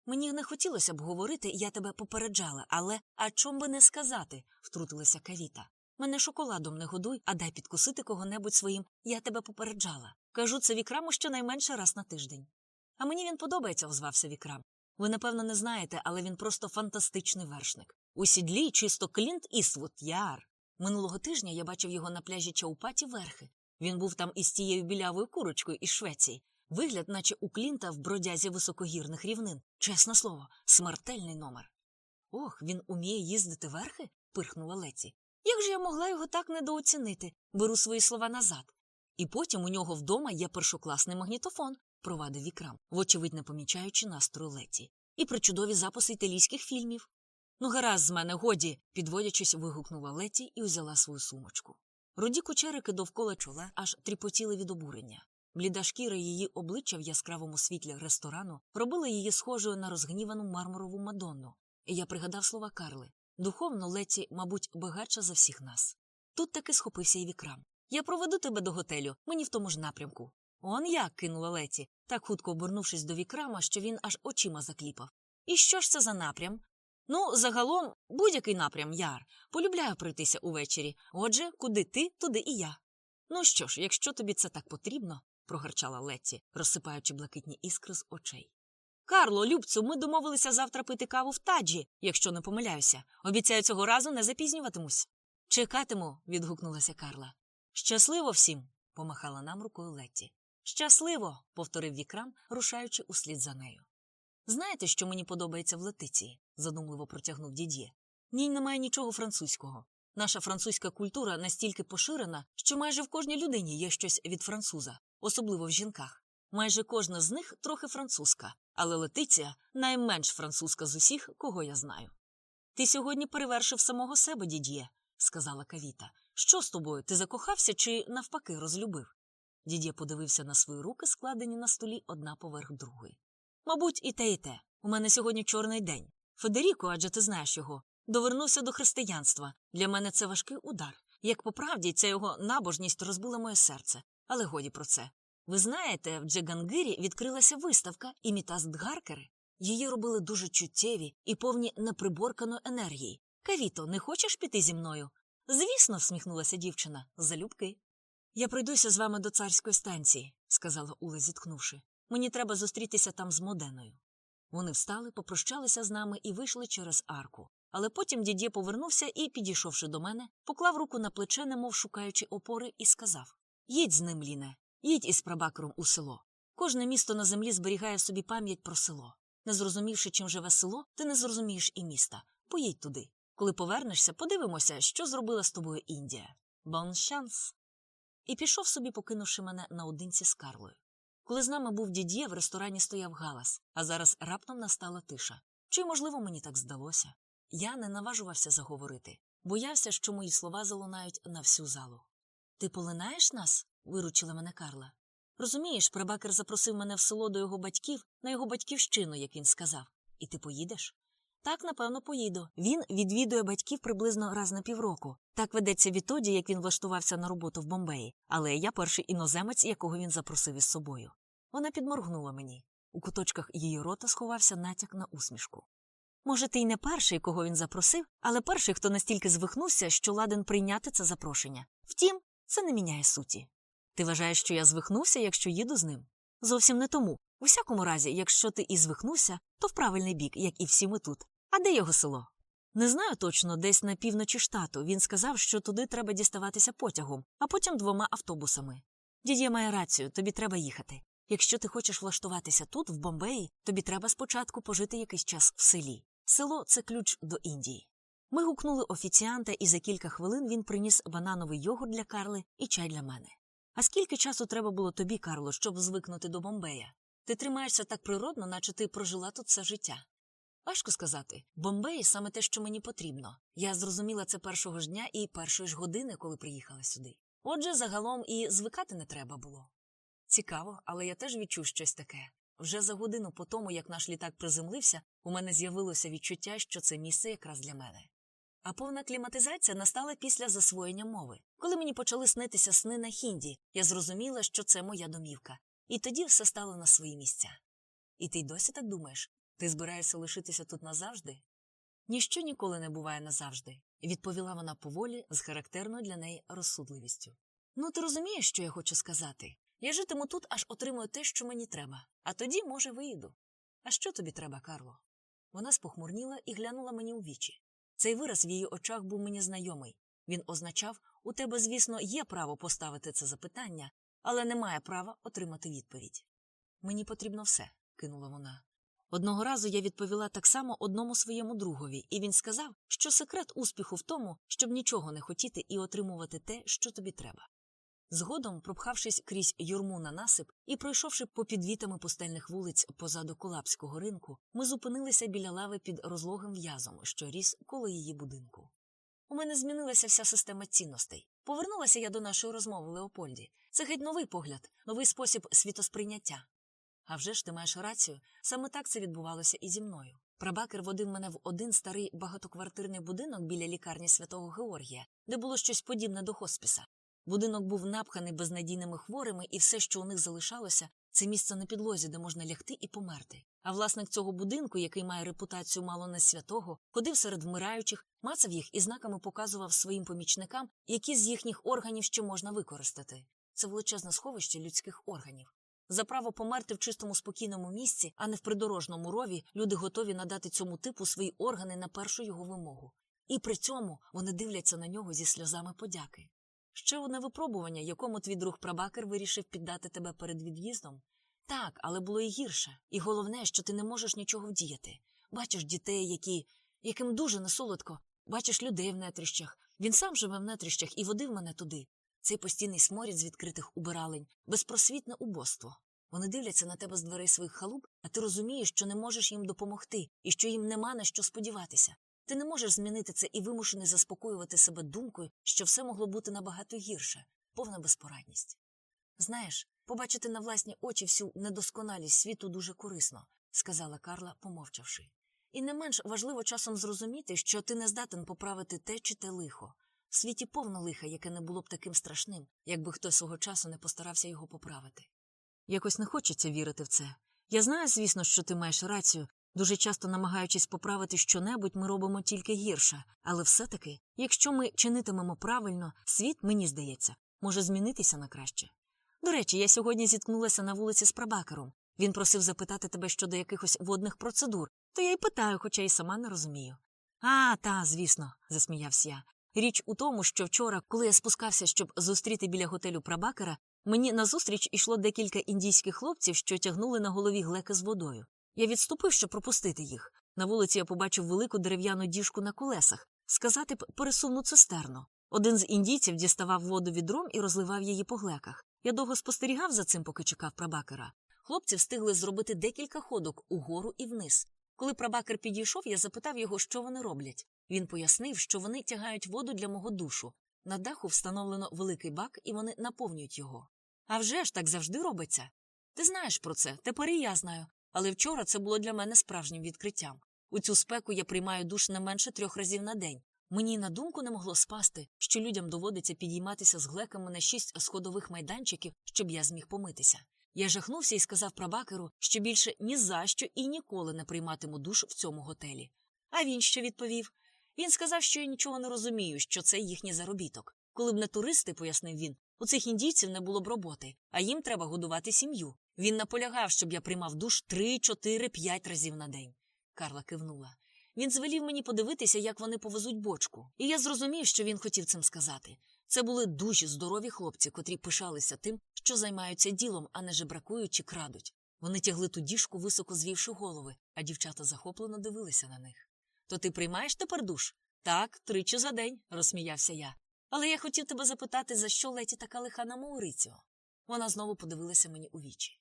Мені не хотілося б говорити, я тебе попереджала, але а чом би не сказати, втрутилася Кавіта. Мене шоколадом не годуй, а дай підкусити кого-небудь своїм, я тебе попереджала. Кажу це вікраму щонайменше раз на тиждень. А мені він подобається, озвався вікрам. Ви, напевно, не знаєте, але він просто фантастичний вершник. У сідлі чисто Клінт Іствуд, яр. Минулого тижня я бачив його на пляжі Чаупаті верхи. Він був там із тією білявою курочкою із Швеції. Вигляд, наче у Клінта в бродязі високогірних рівнин. Чесне слово, смертельний номер. Ох, він уміє їздити верхи? пирхнула Леці. Як же я могла його так недооцінити? Беру свої слова назад. І потім у нього вдома є першокласний магнітофон, провадив вікрам, вочевидь не помічаючи настрою Леті. І причудові записи італійських фільмів. Ну, гаразд з мене, годі, підводячись, вигукнула Леті і узяла свою сумочку. Руді кучерики довкола чола аж тріпотіли від обурення. Бліда шкіра її обличчя в яскравому світлі ресторану робила її схожою на розгнівану мармурову мадонну. І я пригадав слова Карли духовно Леті, мабуть, багатша за всіх нас. Тут таки схопився і вікрам. Я проведу тебе до готелю, мені в тому ж напрямку. Он як, кинула Леті, так хутко обернувшись до вікрама, що він аж очима закліпав. І що ж це за напрям? Ну, загалом, будь-який напрям, яр. Полюбляю пройтися увечері. Отже, куди ти, туди і я. Ну що ж, якщо тобі це так потрібно, прогарчала Летті, розсипаючи блакитні іскри з очей. Карло, Любцю, ми домовилися завтра пити каву в таджі, якщо не помиляюся. Обіцяю, цього разу не запізнюватимусь. Чекатиму, відгукнулася Карла. Щасливо всім, помахала нам рукою Летті. Щасливо, повторив вікрам, рушаючи услід за нею. Знаєте, що мені подобається в Летиції? задумливо протягнув дід'є. Ній немає нічого французького. Наша французька культура настільки поширена, що майже в кожній людині є щось від француза, особливо в жінках. Майже кожна з них трохи французька, але Летиція найменш французька з усіх, кого я знаю. Ти сьогодні перевершив самого себе, дід'є, сказала Кавіта. Що з тобою? Ти закохався чи навпаки розлюбив? Дід'є подивився на свої руки, складені на столі одна поверх другої. Мабуть, і те, і те. У мене сьогодні чорний день. Федеріко, адже ти знаєш його, довернувся до християнства. Для мене це важкий удар. Як по правді, ця його набожність розбила моє серце, але годі про це. Ви знаєте, в Джегангирі відкрилася виставка імітаз Дгаркери. Її робили дуже чуттєві і повні неприборканої енергії. Кавіто, не хочеш піти зі мною? Звісно, всміхнулася дівчина, залюбки. Я пройдуся з вами до царської станції, сказала Ула, зітхнувши. Мені треба зустрітися там з Моденою. Вони встали, попрощалися з нами і вийшли через арку. Але потім дідє повернувся і, підійшовши до мене, поклав руку на плече, немов шукаючи опори, і сказав Їдь з ним, Ліне, їдь із прабакером у село. Кожне місто на землі зберігає собі пам'ять про село. Не зрозумівши, чим живе село, ти не зрозумієш і міста. Поїдь туди. Коли повернешся, подивимося, що зробила з тобою Індія. Бон шанс. І пішов собі, покинувши мене наодинці з Карлою. Коли з нами був дід'є, в ресторані стояв галас, а зараз раптом настала тиша. Чи, можливо, мені так здалося? Я не наважувався заговорити, боявся, що мої слова залунають на всю залу. Ти полинаєш нас? виручила мене Карла. Розумієш, прабакер запросив мене в село до його батьків на його батьківщину, як він сказав. І ти поїдеш? Так, напевно, поїду. Він відвідує батьків приблизно раз на півроку. Так ведеться відтоді, як він влаштувався на роботу в Бомбеї, але я перший іноземець, якого він запросив із собою. Вона підморгнула мені. У куточках її рота сховався натяк на усмішку. Може, ти й не перший, кого він запросив, але перший, хто настільки звихнувся, що ладен прийняти це запрошення. Втім, це не міняє суті. Ти вважаєш, що я звихнувся, якщо їду з ним? Зовсім не тому. У всякому разі, якщо ти і звихнувся, то в правильний бік, як і всі ми тут. А де його село? Не знаю точно, десь на півночі штату. Він сказав, що туди треба діставатися потягом, а потім двома автобусами. Дідє має рацію, тобі треба їхати. Якщо ти хочеш влаштуватися тут, в Бомбеї, тобі треба спочатку пожити якийсь час в селі. Село це ключ до Індії. Ми гукнули офіціанта, і за кілька хвилин він приніс банановий йогурт для Карли і чай для мене. А скільки часу треба було тобі, Карло, щоб звикнути до Бомбея? Ти тримаєшся так природно, наче ти прожила тут все життя. Важко сказати, Бомбей саме те, що мені потрібно. Я зрозуміла це першого ж дня і першої ж години, коли приїхала сюди. Отже, загалом і звикати не треба було. Цікаво, але я теж відчув щось таке. Вже за годину по тому, як наш літак приземлився, у мене з'явилося відчуття, що це місце якраз для мене. А повна кліматизація настала після засвоєння мови. Коли мені почали снитися сни на хінді, я зрозуміла, що це моя домівка, і тоді все стало на свої місця. І ти й досі так думаєш? Ти збираєшся лишитися тут назавжди? Ніщо ніколи не буває назавжди, відповіла вона поволі з характерною для неї розсудливістю. Ну, ти розумієш, що я хочу сказати? Я житиму тут, аж отримую те, що мені треба, а тоді, може, виїду. А що тобі треба, Карло? Вона спохмурніла і глянула мені у вічі. Цей вираз в її очах був мені знайомий. Він означав у тебе, звісно, є право поставити це запитання, але немає права отримати відповідь. Мені потрібно все, кинула вона. Одного разу я відповіла так само одному своєму другові, і він сказав, що секрет успіху в тому, щоб нічого не хотіти і отримувати те, що тобі треба. Згодом, пропхавшись крізь юрму на насип і пройшовши по підвітами пустельних вулиць позаду Колапського ринку, ми зупинилися біля лави під розлогим в'язом, що ріс коло її будинку. У мене змінилася вся система цінностей. Повернулася я до нашої розмови Леопольді. Це геть новий погляд, новий спосіб світосприйняття. А вже ж ти маєш рацію, саме так це відбувалося і зі мною. Прабакер водив мене в один старий багатоквартирний будинок біля лікарні святого Георгія, де було щось подібне до хоспіса. Будинок був напханий безнадійними хворими, і все, що у них залишалося, це місце на підлозі, де можна лягти і померти. А власник цього будинку, який має репутацію мало не святого, ходив серед вмираючих, мацав їх і знаками показував своїм помічникам, які з їхніх органів ще можна використати. Це величезне сховище людських органів. За право померти в чистому спокійному місці, а не в придорожному рові, люди готові надати цьому типу свої органи на першу його вимогу. І при цьому вони дивляться на нього зі сльозами подяки. Ще одне випробування, якому твій друг прабакер вирішив піддати тебе перед від'їздом. Так, але було і гірше. І головне, що ти не можеш нічого вдіяти. Бачиш дітей, які, яким дуже несолодко, бачиш людей в нетріщах. Він сам живе в нетріщах і водив мене туди. Цей постійний сморід з відкритих убиралень, безпросвітне убоство. Вони дивляться на тебе з дверей своїх халуп, а ти розумієш, що не можеш їм допомогти і що їм нема на що сподіватися. Ти не можеш змінити це і вимушений заспокоювати себе думкою, що все могло бути набагато гірше, повна безпорадність. Знаєш, побачити на власні очі всю недосконалість світу дуже корисно, сказала Карла, помовчавши. І не менш важливо часом зрозуміти, що ти не здатен поправити те чи те лихо. В світі повно лиха, яке не було б таким страшним, якби хтось свого часу не постарався його поправити. Якось не хочеться вірити в це. Я знаю, звісно, що ти маєш рацію. Дуже часто, намагаючись поправити щонебудь, ми робимо тільки гірше, але все-таки, якщо ми чинитимемо правильно, світ, мені здається, може змінитися на краще. До речі, я сьогодні зіткнулася на вулиці з прабакером. Він просив запитати тебе щодо якихось водних процедур, то я й питаю, хоча й сама не розумію. А, та, звісно, засміявся я. Річ у тому, що вчора, коли я спускався, щоб зустріти біля готелю прабакера, мені назустріч ішло декілька індійських хлопців, що тягнули на голові глеки з водою. Я відступив, щоб пропустити їх. На вулиці я побачив велику дерев'яну діжку на колесах, сказати б пересувну цистерну. Один з індійців діставав воду відром і розливав її по глеках. Я довго спостерігав за цим, поки чекав прабакера. Хлопці встигли зробити декілька ходок угору і вниз. Коли прабакер підійшов, я запитав його, що вони роблять. Він пояснив, що вони тягають воду для мого душу. На даху встановлено великий бак, і вони наповнюють його. А вже ж так завжди робиться. Ти знаєш про це, тепер і я знаю. Але вчора це було для мене справжнім відкриттям. У цю спеку я приймаю душ не менше трьох разів на день. Мені на думку не могло спасти, що людям доводиться підійматися з глеками на шість сходових майданчиків, щоб я зміг помитися. Я жахнувся і сказав прабакеру, що більше ні за що і ніколи не прийматиму душ в цьому готелі. А він що відповів? Він сказав, що я нічого не розумію, що це їхній заробіток. Коли б не туристи, пояснив він, у цих індійців не було б роботи, а їм треба годувати сім'ю. Він наполягав, щоб я приймав душ три, чотири, п'ять разів на день. Карла кивнула. Він звелів мені подивитися, як вони повезуть бочку, і я зрозумів, що він хотів цим сказати. Це були дуже здорові хлопці, котрі пишалися тим, що займаються ділом, а не жебракують чи крадуть. Вони тягли ту діжку, високо звівши голови, а дівчата захоплено дивилися на них. То ти приймаєш тепер душ? Так, тричі за день, розсміявся я. Але я хотів тебе запитати, за що Леті така лиха на Мауріціо. Вона знову подивилася мені у вічі.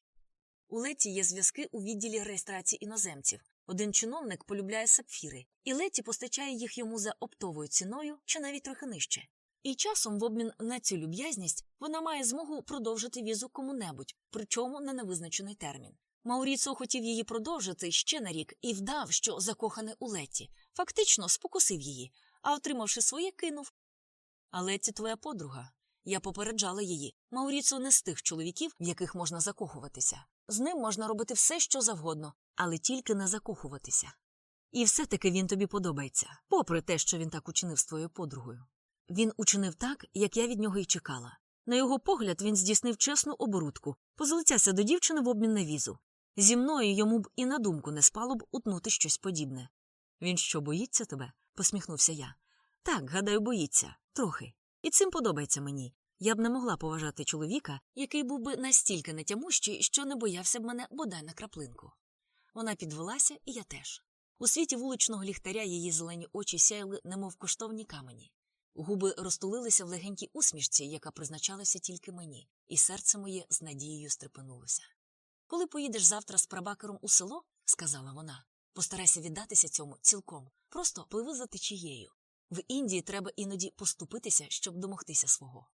У Леті є зв'язки у відділі реєстрації іноземців. Один чиновник полюбляє сапфіри, і Леті постачає їх йому за оптовою ціною чи навіть трохи нижче. І часом, в обмін на цю люб'язність, вона має змогу продовжити візу кому-небудь, причому на невизначений термін. Мауріцо хотів її продовжити ще на рік і вдав, що закоханий у Леті, фактично спокусив її, а отримавши своє, кинув. А Леті твоя подруга. Я попереджала її. Мауріцо не з тих чоловіків, в яких можна закохуватися. З ним можна робити все, що завгодно, але тільки не закохуватися. І все-таки він тобі подобається, попри те, що він так учинив з твоєю подругою. Він учинив так, як я від нього й чекала. На його погляд, він здійснив чесну оборудку, позалицявся до дівчини в обмін на візу. Зі мною йому б і на думку не спало б утнути щось подібне. Він що, боїться тебе? посміхнувся я. Так, гадаю, боїться, трохи. І цим подобається мені. Я б не могла поважати чоловіка, який був би настільки нетямущий, що не боявся б мене бодай на краплинку. Вона підвелася, і я теж. У світі вуличного ліхтаря її зелені очі сяяли, немов коштовні камені. Губи розтулилися в легенькій усмішці, яка призначалася тільки мені, і серце моє з надією стрепенулося. Коли поїдеш завтра з прабакером у село, сказала вона, постарайся віддатися цьому цілком, просто пливи за течією. В Індії треба іноді поступитися, щоб домогтися свого.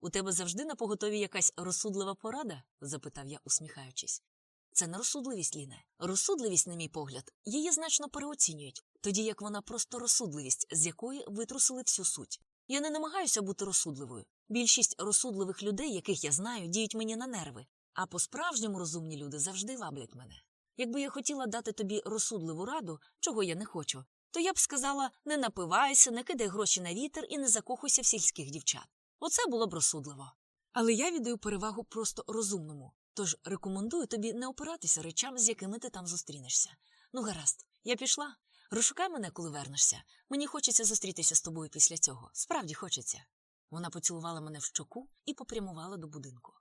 У тебе завжди на поготові якась розсудлива порада? запитав я, усміхаючись. Це не розсудливість, Ліне. Розсудливість, на мій погляд, її значно переоцінюють, тоді як вона просто розсудливість, з якої витрусили всю суть. Я не намагаюся бути розсудливою. Більшість розсудливих людей, яких я знаю, діють мені на нерви, а по справжньому розумні люди завжди ваблять мене. Якби я хотіла дати тобі розсудливу раду, чого я не хочу, то я б сказала не напивайся, не кидай гроші на вітер і не закохуйся в сільських дівчат. Оце було б розсудливо. Але я віддаю перевагу просто розумному, тож рекомендую тобі не опиратися речам, з якими ти там зустрінешся. Ну, гаразд, я пішла. Розшукай мене, коли вернешся. Мені хочеться зустрітися з тобою після цього. Справді хочеться. Вона поцілувала мене в щоку і попрямувала до будинку.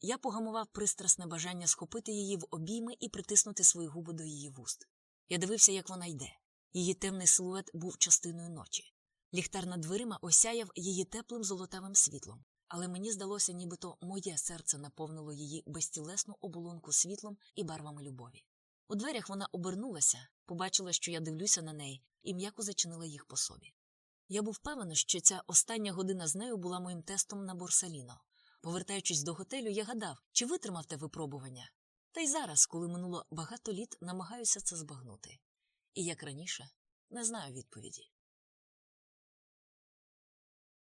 Я погамував пристрасне бажання схопити її в обійми і притиснути свої губи до її вуст. Я дивився, як вона йде. Її темний силует був частиною ночі. Ліхтар над дверима осяяв її теплим золотавим світлом, але мені здалося, нібито моє серце наповнило її безтілесну оболонку світлом і барвами любові. У дверях вона обернулася, побачила, що я дивлюся на неї, і м'яко зачинила їх по собі. Я був певен, що ця остання година з нею була моїм тестом на борсаліно. Повертаючись до готелю, я гадав, чи витримав те випробування. Та й зараз, коли минуло багато літ, намагаюся це збагнути. І як раніше, не знаю відповіді.